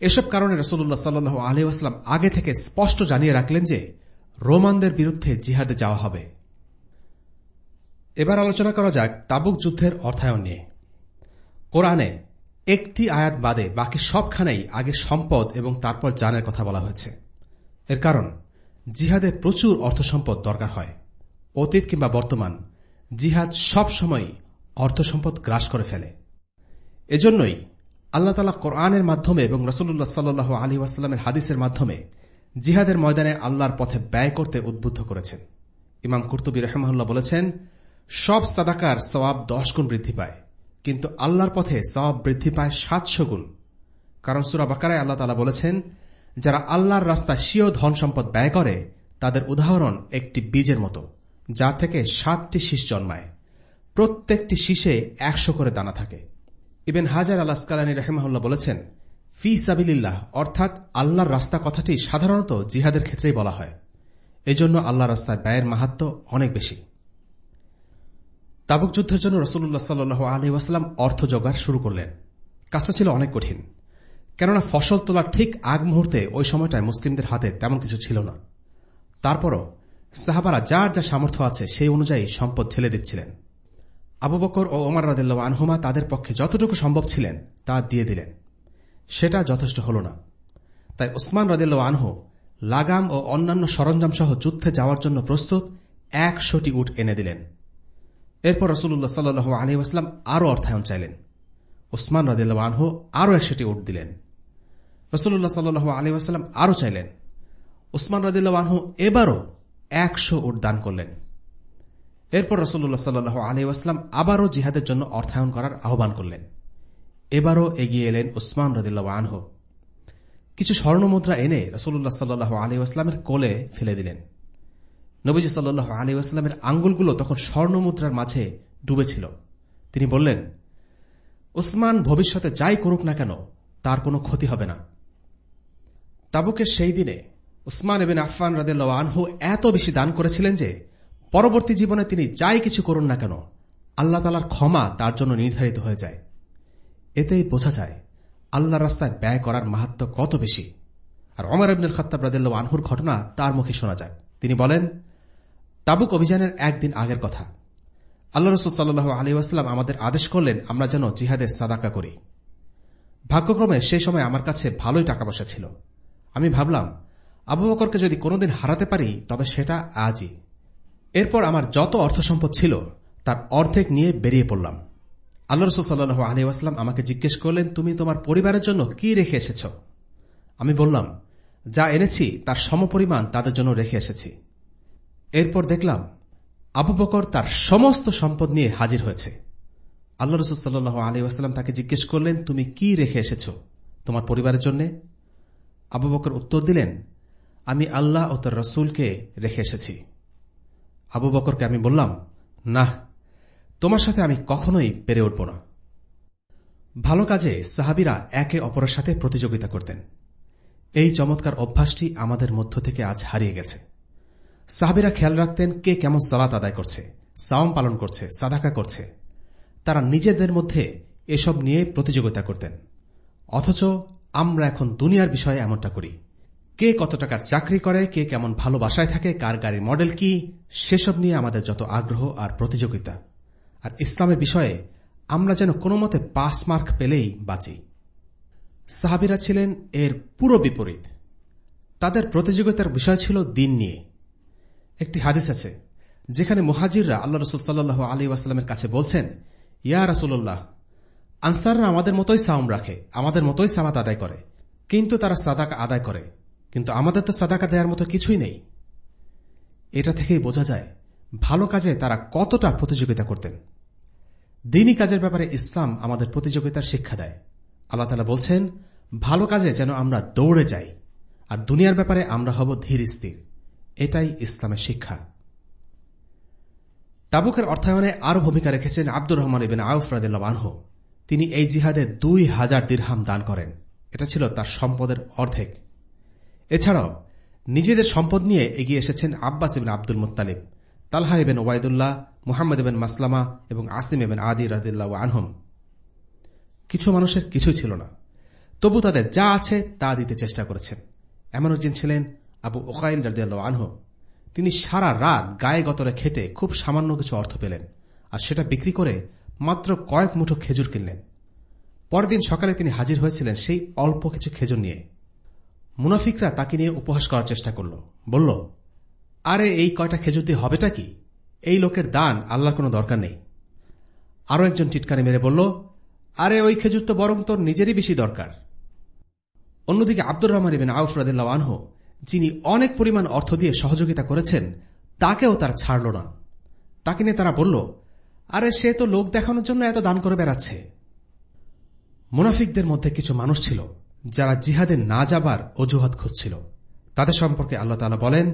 এসব কারণে রসুল্লাহ সাল্লু আলহাম আগে থেকে স্পষ্ট জানিয়ে রাখলেন যে রোমানদের বিরুদ্ধে জিহাদে যাওয়া হবে। এবার আলোচনা করা যাক তাবুক যুদ্ধের অর্থায়ন নিয়ে। কোরআনে একটি আয়াত বাদে বাকি সবখানেই আগে সম্পদ এবং তারপর জানের কথা বলা হয়েছে। এর কারণ, জিহাদে প্রচুর অর্থ সম্পদ দরকার হয়। অতীত কিংবা বর্তমান, জিহাদ সব সময় অর্থসম্পদ গ্রাস করে ফেলে। এজন্যই আল্লাহ তালা কোরআনের মাধ্যমে এবং রসুল্লাহ সাল্লু আলী ওয়াস্লামের হাদিসের মাধ্যমে জিহাদের ময়দানে আল্লাহর পথে ব্যয় করতে উদ্বুদ্ধ করেছেন। ইমাম কুর্তুবী রহমাল্লাহ বলেছেন সব সাদাকার সবাব দশ গুণ বৃদ্ধি পায়। কিন্তু আল্লাহর পথে সবাব বৃদ্ধি পায় সাতশো গুণ। কারণ সুরা বাকারায় আল্লাহ তালা বলেছেন, যারা আল্লাহর রাস্তা স্বীয় ধন সম্পদ ব্যয় করে, তাদের উদাহরণ একটি বীজের মতো, যা থেকে সাতটি শীষ জন্মায়। প্রত্যেকটি শীষে একশো করে দানা থাকে। ইবেন হাজার আল্লাহ স্কালানী রহমাহুল্লাহ বলেছেন, ফি সাবিল্লাহ অর্থাৎ আল্লাহর রাস্তা কথাটি সাধারণত জিহাদের ক্ষেত্রেই বলা হয়। এজন্য আল্লাহ রাস্তায় ব্যয়ের মাহাত্ম অনেক বেশি। তাবুক যুদ্ধের জন্য রসুল্লাহ সাল্লু আলী ওয়াসালাম অর্থ জোগাড় শুরু করলেন। কাজটা ছিল অনেক কঠিন। কেননা ফসল তোলার ঠিক আগ মুহূর্তে ওই সময়টায় মুসলিমদের হাতে তেমন কিছু ছিল না। তারপরও সাহাবারা যার যা সামর্থ্য আছে সেই অনুযায়ী সম্পদ ঠেলে দিচ্ছিলেন। আবু বকর ও ওমর রাদিল্লা আনহুমা তাদের পক্ষে যতটুকু সম্ভব ছিলেন তা দিয়ে দিলেন। সেটা যথেষ্ট হল না। তাই ওসমান রদিল্লা আনহু লাগাম ও অন্যান্য সরঞ্জাম সহ যুদ্ধে যাওয়ার জন্য প্রস্তুত একশোটি উট এনে দিলেন। এরপর রসুল্লাহ সাল্লু আলী আসলাম আরও অর্থায়ন চাইলেন। ওসমান রদিল্লা আনহু আরও একশোটি উট দিলেন। রসুল্লাহ সাল্লু আলী আসলাম আরও চাইলেন। ওসমান রদিল্লা আনহু এবারও একশো উট দান করলেন। এরপর রসুল্লাহ সাল্লু আলী আসলাম আবারও জিহাদের জন্য অর্থায়ন করার আহ্বান করলেন। এবারও এগিয়ে এলেন ওসমান রদিল্লা আনহু। কিছু স্বর্ণমুদ্রা এনে রসুল্লাহ সাল্লু আলী আসলামের কোলে ফেলে দিলেন। নবীজি সাল্লু আলী আসলামের আঙ্গুলগুলো তখন স্বর্ণমুদ্রার মাঝে ডুবেছিল। তিনি বললেন উসমান ভবিষ্যতে যাই করুক না কেন, তার কোনো ক্ষতি হবে না। তাবুকের সেই দিনে উসমান এবিন আফান রাদেল্লা আনহু এত বেশি দান করেছিলেন যে, পরবর্তী জীবনে তিনি যাই কিছু করুন না কেন, আল্লাহ তালার ক্ষমা তার জন্য নির্ধারিত হয়ে যায়। এতেই বোঝা যায় আল্লাহ রাস্তায় ব্যয় করার মাহাত্ম কত বেশি। আর অমর আবিনুল খত্তাব রাদেল্লা আনহুর ঘটনা তার মুখে শোনা যায়। তিনি বলেন তাবুক অভিযানের একদিন আগের কথা। আল্লাহ রসুল সাল্লু আলী আসলাম আমাদের আদেশ করলেন, আমরা যেন জিহাদের সাদাকা করি। ভাগ্যক্রমে সেই সময় আমার কাছে ভালোই টাকা পয়সা ছিল। আমি ভাবলাম, আবু বকরকে যদি কোনোদিন হারাতে পারি, তবে সেটা আজই। এরপর আমার যত অর্থ সম্পদ ছিল, তার অর্ধেক নিয়ে বেরিয়ে পড়লাম। আল্লাহ রসুল সাল্লু আলী আসলাম আমাকে জিজ্ঞেস করলেন, তুমি তোমার পরিবারের জন্য কি রেখে এসেছ? আমি বললাম, যা এনেছি, তার সমপরিমাণ তাদের জন্য রেখে এসেছি। এরপর দেখলাম, আবু বকর তার সমস্ত সম্পদ নিয়ে হাজির হয়েছে। আল্লাহ রসুল সাল্লু আলী আসলাম তাকে জিজ্ঞেস করলেন, তুমি কি রেখে এসেছ তোমার পরিবারের জন্য? আবু বকর উত্তর দিলেন, আমি আল্লাহ ও তার রসুলকে রেখে এসেছি। আবু বকরকে আমি বললাম, না, তোমার সাথে আমি কখনোই পেরে উঠব না। ভালো কাজে সাহাবিরা একে অপরের সাথে প্রতিযোগিতা করতেন। এই চমৎকার অভ্যাসটি আমাদের মধ্য থেকে আজ হারিয়ে গেছে। সাহাবিরা খেয়াল রাখতেন কে কেমন সলাত আদায় করছে, সাওম পালন করছে, সাদাকা করছে। তারা নিজেদের মধ্যে এসব নিয়ে প্রতিযোগিতা করতেন। অথচ আমরা এখন দুনিয়ার বিষয়ে এমনটা করি। কে কত টাকার চাকরি করে, কে কেমন ভালোবাসায় থাকে, কার গাড়ির মডেল কি, সেসব নিয়ে আমাদের যত আগ্রহ আর প্রতিযোগিতা। আর ইসলামের বিষয়ে আমরা যেন কোনো মতে পাস মার্ক পেলেই বাঁচি। সাহাবিরা ছিলেন এর পুরো বিপরীত। তাদের প্রতিযোগিতার বিষয় ছিল দিন নিয়ে। একটি হাদিস আছে, যেখানে মুহাজিররা আল্লাহ রসুল সাল্লু আলী ওয়াস্লামের কাছে বলছেন, ইয়া রাসুল্লাহ আনসাররা আমাদের মতোই সাউম রাখে, আমাদের মতোই সালাত আদায় করে। কিন্তু তারা সাদাকা আদায় করে, কিন্তু আমাদের তো সাদাকা দেওয়ার মতো কিছুই নেই। এটা থেকেই বোঝা যায়, ভালো কাজে তারা কতটা প্রতিযোগিতা করতেন। দিনই কাজের ব্যাপারে ইসলাম আমাদের প্রতিযোগিতার শিক্ষা দেয়। আল্লাহ বলছেন, ভালো কাজে যেন আমরা দৌড়ে যাই, আর দুনিয়ার ব্যাপারে আমরা হব ধীর স্থির। এটাই ইসলামের শিক্ষা। তাবুকের অর্থায়নে আরও ভূমিকা রেখেছেন আব্দুর রহমান ইবেন আউফ রাদিল্লাহ তিনি এই জিহাদে দুই হাজার দীর্হাম দান করেন। এটা ছিল তার সম্পদের অর্ধেক। এছাড়াও নিজেদের সম্পদ নিয়ে এগিয়ে এসেছেন আব্বাস ইবিন আব্দুল মুতালিব তালহা ইবেন ওবায়দুল্লাহ মুহাম্মদ ইবেন মাসলামা এবং আসিম এবেন আদি রাদিল্লাহ আনহম। কিছু মানুষের কিছুই ছিল না। তবু তাদের যা আছে তা দিতে চেষ্টা করেছেন। এমন একজন ছিলেন আবু রাদিয়াল্লাহ আনহ, তিনি সারা রাত গায়ে গতরে খেটে খুব সামান্য কিছু অর্থ পেলেন আর সেটা বিক্রি করে মাত্র কয়েক মুঠো খেজুর কিনলেন। পরদিন সকালে তিনি হাজির হয়েছিলেন সেই অল্প কিছু খেজুর নিয়ে। মুনাফিকরা তাকে নিয়ে উপহাস করার চেষ্টা করল। বলল, আরে, এই কয়টা খেজুর দিয়ে হবেটা কি? এই লোকের দান আল্লাহর কোনো দরকার নেই। আরও একজন টিটকারি মেরে বলল, আরে, ওই খেজুর তো বরং তোর নিজেরই বেশি দরকার। অন্যদিকে আব্দুর রহমান ইবেন আউফ রাদিল্লাহ আনহু যিনি অনেক পরিমাণ অর্থ দিয়ে সহযোগিতা করেছেন তাকেও তারা ছাড়ল না তাকে নিয়ে তারা বলল আরে সে তো লোক দেখানোর জন্য এত দান করে বেড়াচ্ছে মুনাফিকদের মধ্যে কিছু মানুষ ছিল যারা জিহাদে না যাবার অজুহাত খুঁজছিল তাদের সম্পর্কে আল্লাহ তালা বলেন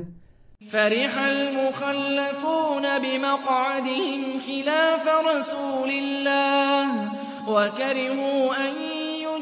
فرح المخلفون بمقعدهم خلاف رسول الله وكرهوا أن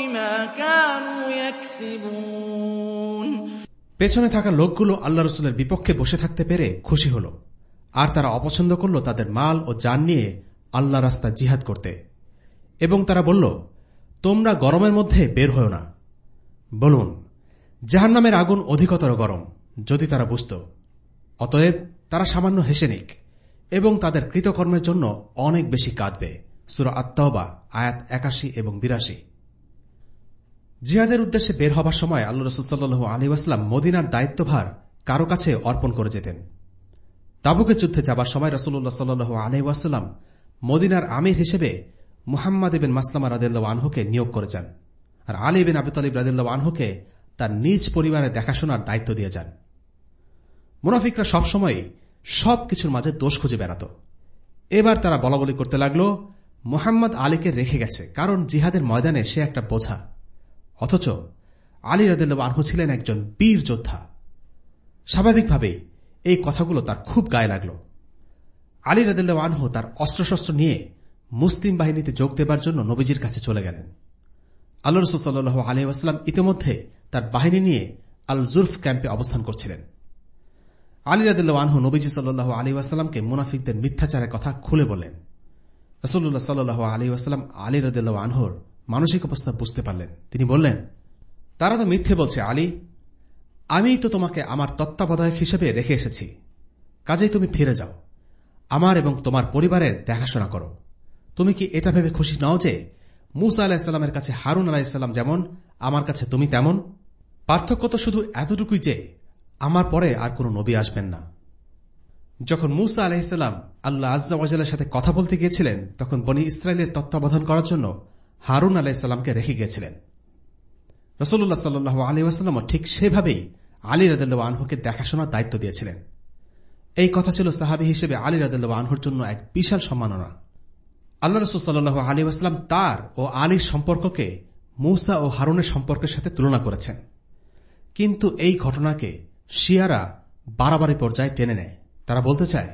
بما كانوا يكسبون পেছনে থাকা লোকগুলো আল্লাহ রসুলের বিপক্ষে বসে থাকতে পেরে খুশি হল আর তারা অপছন্দ করল তাদের মাল ও যান নিয়ে আল্লাহ রাস্তা জিহাদ করতে এবং তারা বলল তোমরা গরমের মধ্যে বের হও না বলুন জাহান নামের আগুন অধিকতর গরম যদি তারা বুঝত অতএব তারা সামান্য হেসে নিক এবং তাদের কৃতকর্মের জন্য অনেক বেশি কাঁদবে সুরা আত্মাওবা আয়াত একাশি এবং বিরাশি জিহাদের উদ্দেশ্যে বের হবার সময় আল্লাহ রসুল সাল্লু আলী আসলাম মদিনার দায়িত্বভার কারও কাছে অর্পণ করে যেতেন। তাবুকে যুদ্ধে যাবার সময় রসুল্লাহ সাল্লু আলী ওয়াসাল্লাম মদিনার আমির হিসেবে মুহাম্মদ বিন মাসলামা রাদিল্লা আনহুকে নিয়োগ করেছেন আর আলী বিন আবিতালিব রাদিল্লা আনহুকে তার নিজ পরিবারের দেখাশোনার দায়িত্ব দিয়ে যান। মুনাফিকরা সবসময় সব কিছুর মাঝে দোষ খুঁজে বেড়াত। এবার তারা বলাবলি করতে লাগল, মোহাম্মদ আলীকে রেখে গেছে, কারণ জিহাদের ময়দানে সে একটা বোঝা। অথচ আলী রাদিল্লা আনহু ছিলেন একজন বীর যোদ্ধা। স্বাভাবিকভাবেই এই কথাগুলো তার খুব গায়ে লাগল। আলী রাদিল্লা আনহু তার অস্ত্রশস্ত্র নিয়ে মুসলিম বাহিনীতে যোগ দেবার জন্য নবীজির কাছে চলে গেলেন। আল্লাহ রসুল্লাহ আলহাম ইতিমধ্যে তার বাহিনী নিয়ে আল জুরফ ক্যাম্পে অবস্থান করছিলেন। আলী রাদিল্লা আনহু নবীজি সাল্লাহ আলী ওয়াসাল্লামকে মুনাফিকদের মিথ্যাচারের কথা খুলে বলেন রসুল্লাহ সাল্লাহ আলী ওয়াসাল্লাম আলী রাদিল্লা আনহুর মানসিক অবস্থা বুঝতে পারলেন। তিনি বললেন, তারা তো মিথ্যে বলছে, আলী। আমি তো তোমাকে আমার তত্ত্বাবধায়ক হিসেবে রেখে এসেছি। কাজেই তুমি ফিরে যাও। আমার এবং তোমার পরিবারের দেখাশোনা করো। তুমি কি এটা ভেবে খুশি নও যে মুসা আলাহিসাল্লামের কাছে হারুন আলাহিসাল্লাম যেমন, আমার কাছে তুমি তেমন? পার্থক্য তো শুধু এতটুকুই যে আমার পরে আর কোনো নবী আসবেন না। যখন মুসা আলাহিসাল্লাম আল্লাহ আজ্জাওয়াজের সাথে কথা বলতে গিয়েছিলেন, তখন বনি ইসরায়েলের তত্ত্বাবধান করার জন্য হারুন আলাহিসাল্লামকে রেখে গিয়েছিলেন। রসল্লাহ সাল্লু আলী ওয়াসাল্লামও ঠিক সেভাবেই আলী রাদুল্লাহ আনহুকে দেখাশোনার দায়িত্ব দিয়েছিলেন। এই কথা ছিল সাহাবি হিসেবে আলী রাদুল্লাহ আনহুর জন্য এক বিশাল সম্মাননা। আল্লাহ রসুল সাল্লু আলী আসলাম তার ও আলীর সম্পর্ককে মৌসা ও হারুনের সম্পর্কের সাথে তুলনা করেছেন। কিন্তু এই ঘটনাকে শিয়ারা বাড়াবাড়ি পর্যায়ে টেনে নেয়। তারা বলতে চায়,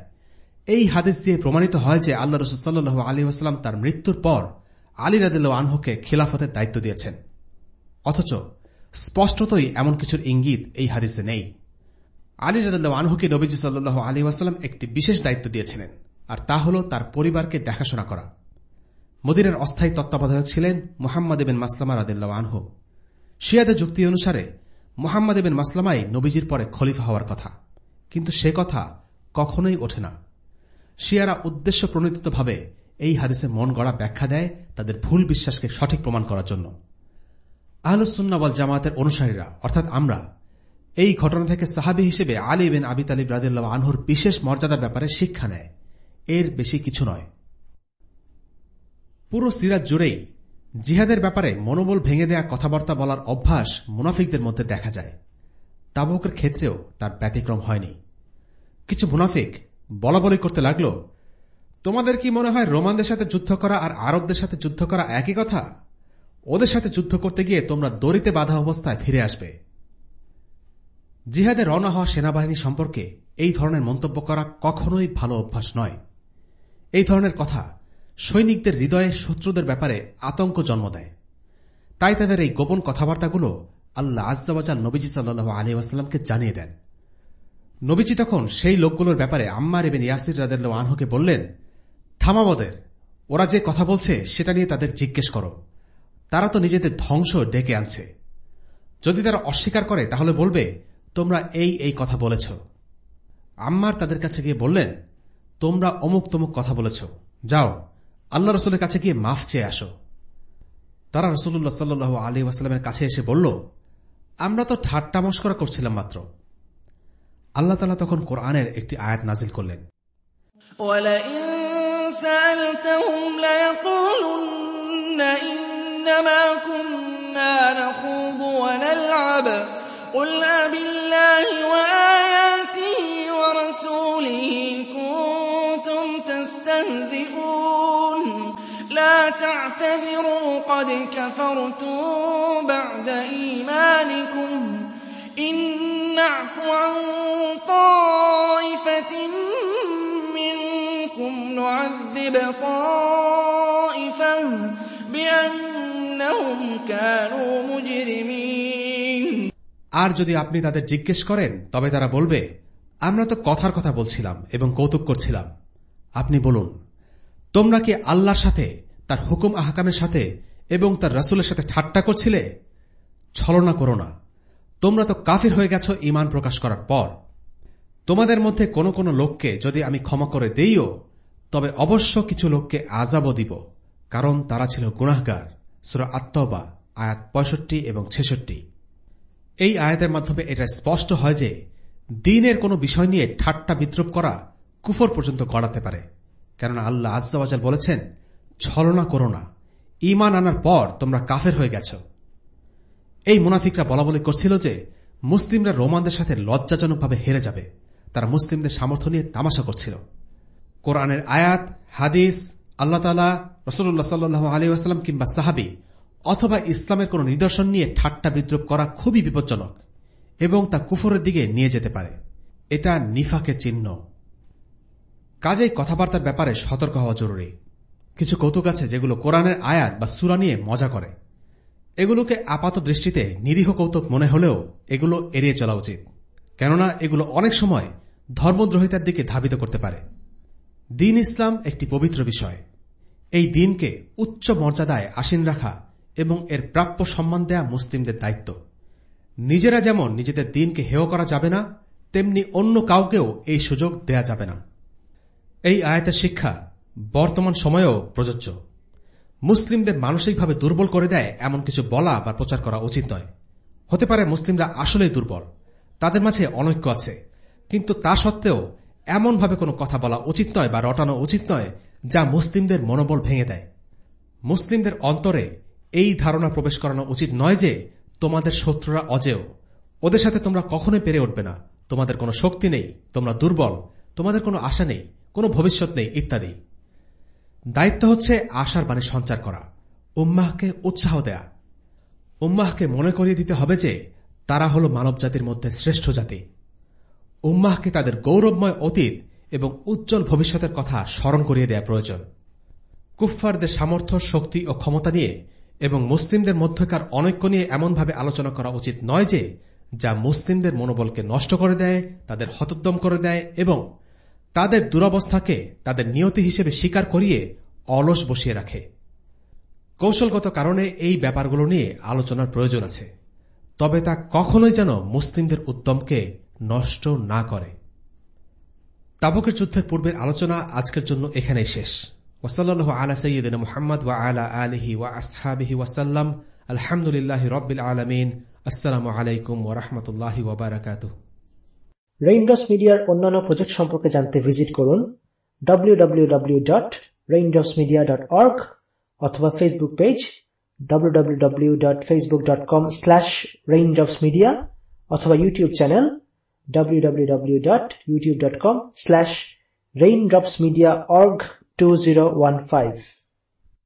এই হাদিস দিয়ে প্রমাণিত হয় যে আল্লাহ রসুল সাল্লু আলী আসলাম তার মৃত্যুর পর আলী রাদিল্লা আনহুকে খিলাফতের দায়িত্ব দিয়েছেন। অথচ স্পষ্টতই এমন কিছুর ইঙ্গিত এই হাদিসে নেই। আলী রাদিল্লা আনহুকে নবীজি সাল্লু আলী ওয়াসাল্লাম একটি বিশেষ দায়িত্ব দিয়েছিলেন, আর তা হল তার পরিবারকে দেখাশোনা করা। মদিনের অস্থায়ী তত্ত্বাবধায়ক ছিলেন মোহাম্মদ এবেন মাসলামা রাদিল্লা আনহু। শিয়াদের যুক্তি অনুসারে মোহাম্মদ এবেন মাসলামাই নবীজির পরে খলিফা হওয়ার কথা। কিন্তু সে কথা কখনোই ওঠে না। শিয়ারা উদ্দেশ্য প্রণোদিতভাবে এই হাদিসে মন গড়া ব্যাখ্যা দেয় তাদের ভুল বিশ্বাসকে সঠিক প্রমাণ করার জন্য। আহলুসুন্নাওয়াল জামাতের অনুসারীরা, অর্থাৎ আমরা, এই ঘটনা থেকে সাহাবি হিসেবে আলী বিন আবি তালিব রাদিল্লাহ আনহুর বিশেষ মর্যাদার ব্যাপারে শিক্ষা নেয়। এর বেশি কিছু নয়। পুরো সিরাজ জুড়েই জিহাদের ব্যাপারে মনোবল ভেঙে দেয়া কথাবার্তা বলার অভ্যাস মুনাফিকদের মধ্যে দেখা যায়। তাবুকের ক্ষেত্রেও তার ব্যতিক্রম হয়নি। কিছু মুনাফিক বলা বলি করতে লাগল তোমাদের কি মনে হয় রোমানদের সাথে যুদ্ধ করা আর আরবদের সাথে যুদ্ধ করা একই কথা? ওদের সাথে যুদ্ধ করতে গিয়ে তোমরা দড়িতে বাধা অবস্থায় ফিরে আসবে। জিহাদে রওনা হওয়া সেনাবাহিনী সম্পর্কে এই ধরনের মন্তব্য করা কখনোই ভালো অভ্যাস নয়। এই ধরনের কথা সৈনিকদের হৃদয়ে শত্রুদের ব্যাপারে আতঙ্ক জন্ম দেয়। তাই তাদের এই গোপন কথাবার্তাগুলো আল্লাহ আজাল নবীজি সাল্লু আলিউসালামকে জানিয়ে দেন। নবীজি তখন সেই লোকগুলোর ব্যাপারে আম্মার এবেন ইয়াসির রাদেল আনহুকে বললেন থামাবদের ওরা যে কথা বলছে সেটা নিয়ে তাদের জিজ্ঞেস করো। তারা তো নিজেদের ধ্বংস ডেকে আনছে। যদি তারা অস্বীকার করে, তাহলে বলবে, তোমরা এই এই কথা বলেছ। আম্মার তাদের কাছে গিয়ে বললেন, তোমরা অমুক তমুক কথা বলেছ। যাও, আল্লাহ রসুলের কাছে গিয়ে মাফ চেয়ে আসো। তারা রসুল্লাহ সাল্লু আলী ওয়াসালামের কাছে এসে বলল, আমরা তো ঠাট্টা মস্করা করছিলাম মাত্র। আল্লাহ তালা তখন কোরআনের একটি আয়াত নাজিল করলেন। قل أبالله وآياته ورسوله كنتم تستهزئون. لا تعتذروا قد كفرتم بعد إيمانكم. إن نعف عن طائفة نعذب طائفة بأنهم كانوا مجرمين আর যদি আপনি তাদের জিজ্ঞেস করেন তবে তারা বলবে আমরা তো কথার কথা বলছিলাম এবং কৌতুক করছিলাম আপনি বলুন তোমরা কি আল্লাহর সাথে তার হুকুম আহকামের সাথে এবং তার রাসুলের সাথে ঠাট্টা করছিলে ছলনা করো না তোমরা তো কাফির হয়ে গেছ ইমান প্রকাশ করার পর তোমাদের মধ্যে কোনো কোনো লোককে যদি আমি ক্ষমা করে দেইও তবে অবশ্য কিছু লোককে আজাবও দিব, কারণ তারা ছিল গুণাহগার সুরা আত্মবা আয়াত পঁয়ষট্টি এবং ছেষট্টি। এই আয়াতের মাধ্যমে এটা স্পষ্ট হয় যে, দিনের কোনো বিষয় নিয়ে ঠাট্টা বিদ্রুপ করা কুফর পর্যন্ত গড়াতে পারে। কেননা আল্লাহ আজ্জাওয়াজাল বলেছেন, ছলনা করো না। ইমান আনার পর তোমরা কাফের হয়ে গেছ। এই মুনাফিকরা বলা বলে করছিল যে, মুসলিমরা রোমানদের সাথে লজ্জাজনকভাবে হেরে যাবে। তারা মুসলিমদের সামর্থ্য নিয়ে তামাশা করছিল। কোরআনের আয়াত, হাদিস, আল্লাহ তালা রসুল্লাহ সাল্লু আলী আসলাম কিংবা সাহাবি অথবা ইসলামের কোন নিদর্শন নিয়ে ঠাট্টা বিদ্রুপ করা খুবই বিপজ্জনক এবং তা কুফরের দিকে নিয়ে যেতে পারে। এটা নিফাকের চিহ্ন। কাজেই কথাবার্তার ব্যাপারে সতর্ক হওয়া জরুরি। কিছু কৌতুক আছে যেগুলো কোরআনের আয়াত বা সুরা নিয়ে মজা করে। এগুলোকে আপাত দৃষ্টিতে নিরীহ কৌতুক মনে হলেও এগুলো এড়িয়ে চলা উচিত। কেননা এগুলো অনেক সময় ধর্মদ্রোহিতার দিকে ধাবিত করতে পারে। দিন ইসলাম একটি পবিত্র বিষয়। এই দিনকে উচ্চ মর্যাদায় আসীন রাখা এবং এর প্রাপ্য সম্মান দেয়া মুসলিমদের দায়িত্ব। নিজেরা যেমন নিজেদের দিনকে হেয় করা যাবে না, তেমনি অন্য কাউকেও এই সুযোগ দেয়া যাবে না। এই আয়তের শিক্ষা বর্তমান সময়েও প্রযোজ্য। মুসলিমদের মানসিকভাবে দুর্বল করে দেয় এমন কিছু বলা বা প্রচার করা উচিত নয়। হতে পারে মুসলিমরা আসলেই দুর্বল, তাদের মাঝে অনৈক্য আছে, কিন্তু তা সত্ত্বেও এমনভাবে কোনো কথা বলা উচিত নয় বা রটানো উচিত নয় যা মুসলিমদের মনোবল ভেঙে দেয়। মুসলিমদের অন্তরে এই ধারণা প্রবেশ করানো উচিত নয় যে তোমাদের শত্রুরা অজেয়। ওদের সাথে তোমরা কখনোই পেরে উঠবে না। তোমাদের কোনো শক্তি নেই, তোমরা দুর্বল, তোমাদের কোনো আশা নেই, কোনো ভবিষ্যৎ নেই, ইত্যাদি। দায়িত্ব হচ্ছে আশার বাণী সঞ্চার করা, উম্মাহকে উৎসাহ দেয়া। উম্মাহকে মনে করিয়ে দিতে হবে যে তারা হল মানব জাতির মধ্যে শ্রেষ্ঠ জাতি। উম্মাহকে তাদের গৌরবময় অতীত এবং উজ্জ্বল ভবিষ্যতের কথা স্মরণ করিয়ে দেয়া প্রয়োজন। কুফফারদের সামর্থ্য, শক্তি ও ক্ষমতা নিয়ে এবং মুসলিমদের মধ্যকার অনৈক্য নিয়ে এমনভাবে আলোচনা করা উচিত নয় যে, যা মুসলিমদের মনোবলকে নষ্ট করে দেয়, তাদের হতোদ্যম করে দেয় এবং তাদের দুরবস্থাকে তাদের নিয়তি হিসেবে স্বীকার করিয়ে অলস বসিয়ে রাখে। কৌশলগত কারণে এই ব্যাপারগুলো নিয়ে আলোচনার প্রয়োজন আছে। তবে তা কখনোই যেন মুসলিমদের উদ্যমকে নষ্ট না করে। তাবকের যুদ্ধের পূর্বের আলোচনা আজকের জন্য এখানেই শেষ। ওসল্লাহ আলা সঈদিন মোহাম্মদ ওয়া আলা আলহি ওয়া আসহাবিহি ওয়াসাল্লাম আলহামদুলিল্লাহ রবিল আলমিন। আসসালামু আলাইকুম ওরহমতুল্লাহ ওবরাকাত রেইনড্রপস মিডিয়ার অন্যান্য প্রজেক্ট সম্পর্কে জানতে ভিজিট করুন www.raindropsmedia.org অথবা ফেসবুক পেজ www.facebook.com/raindropsmedia অথবা YouTube channel www.youtube.com slash raindropsmediaorg 2015.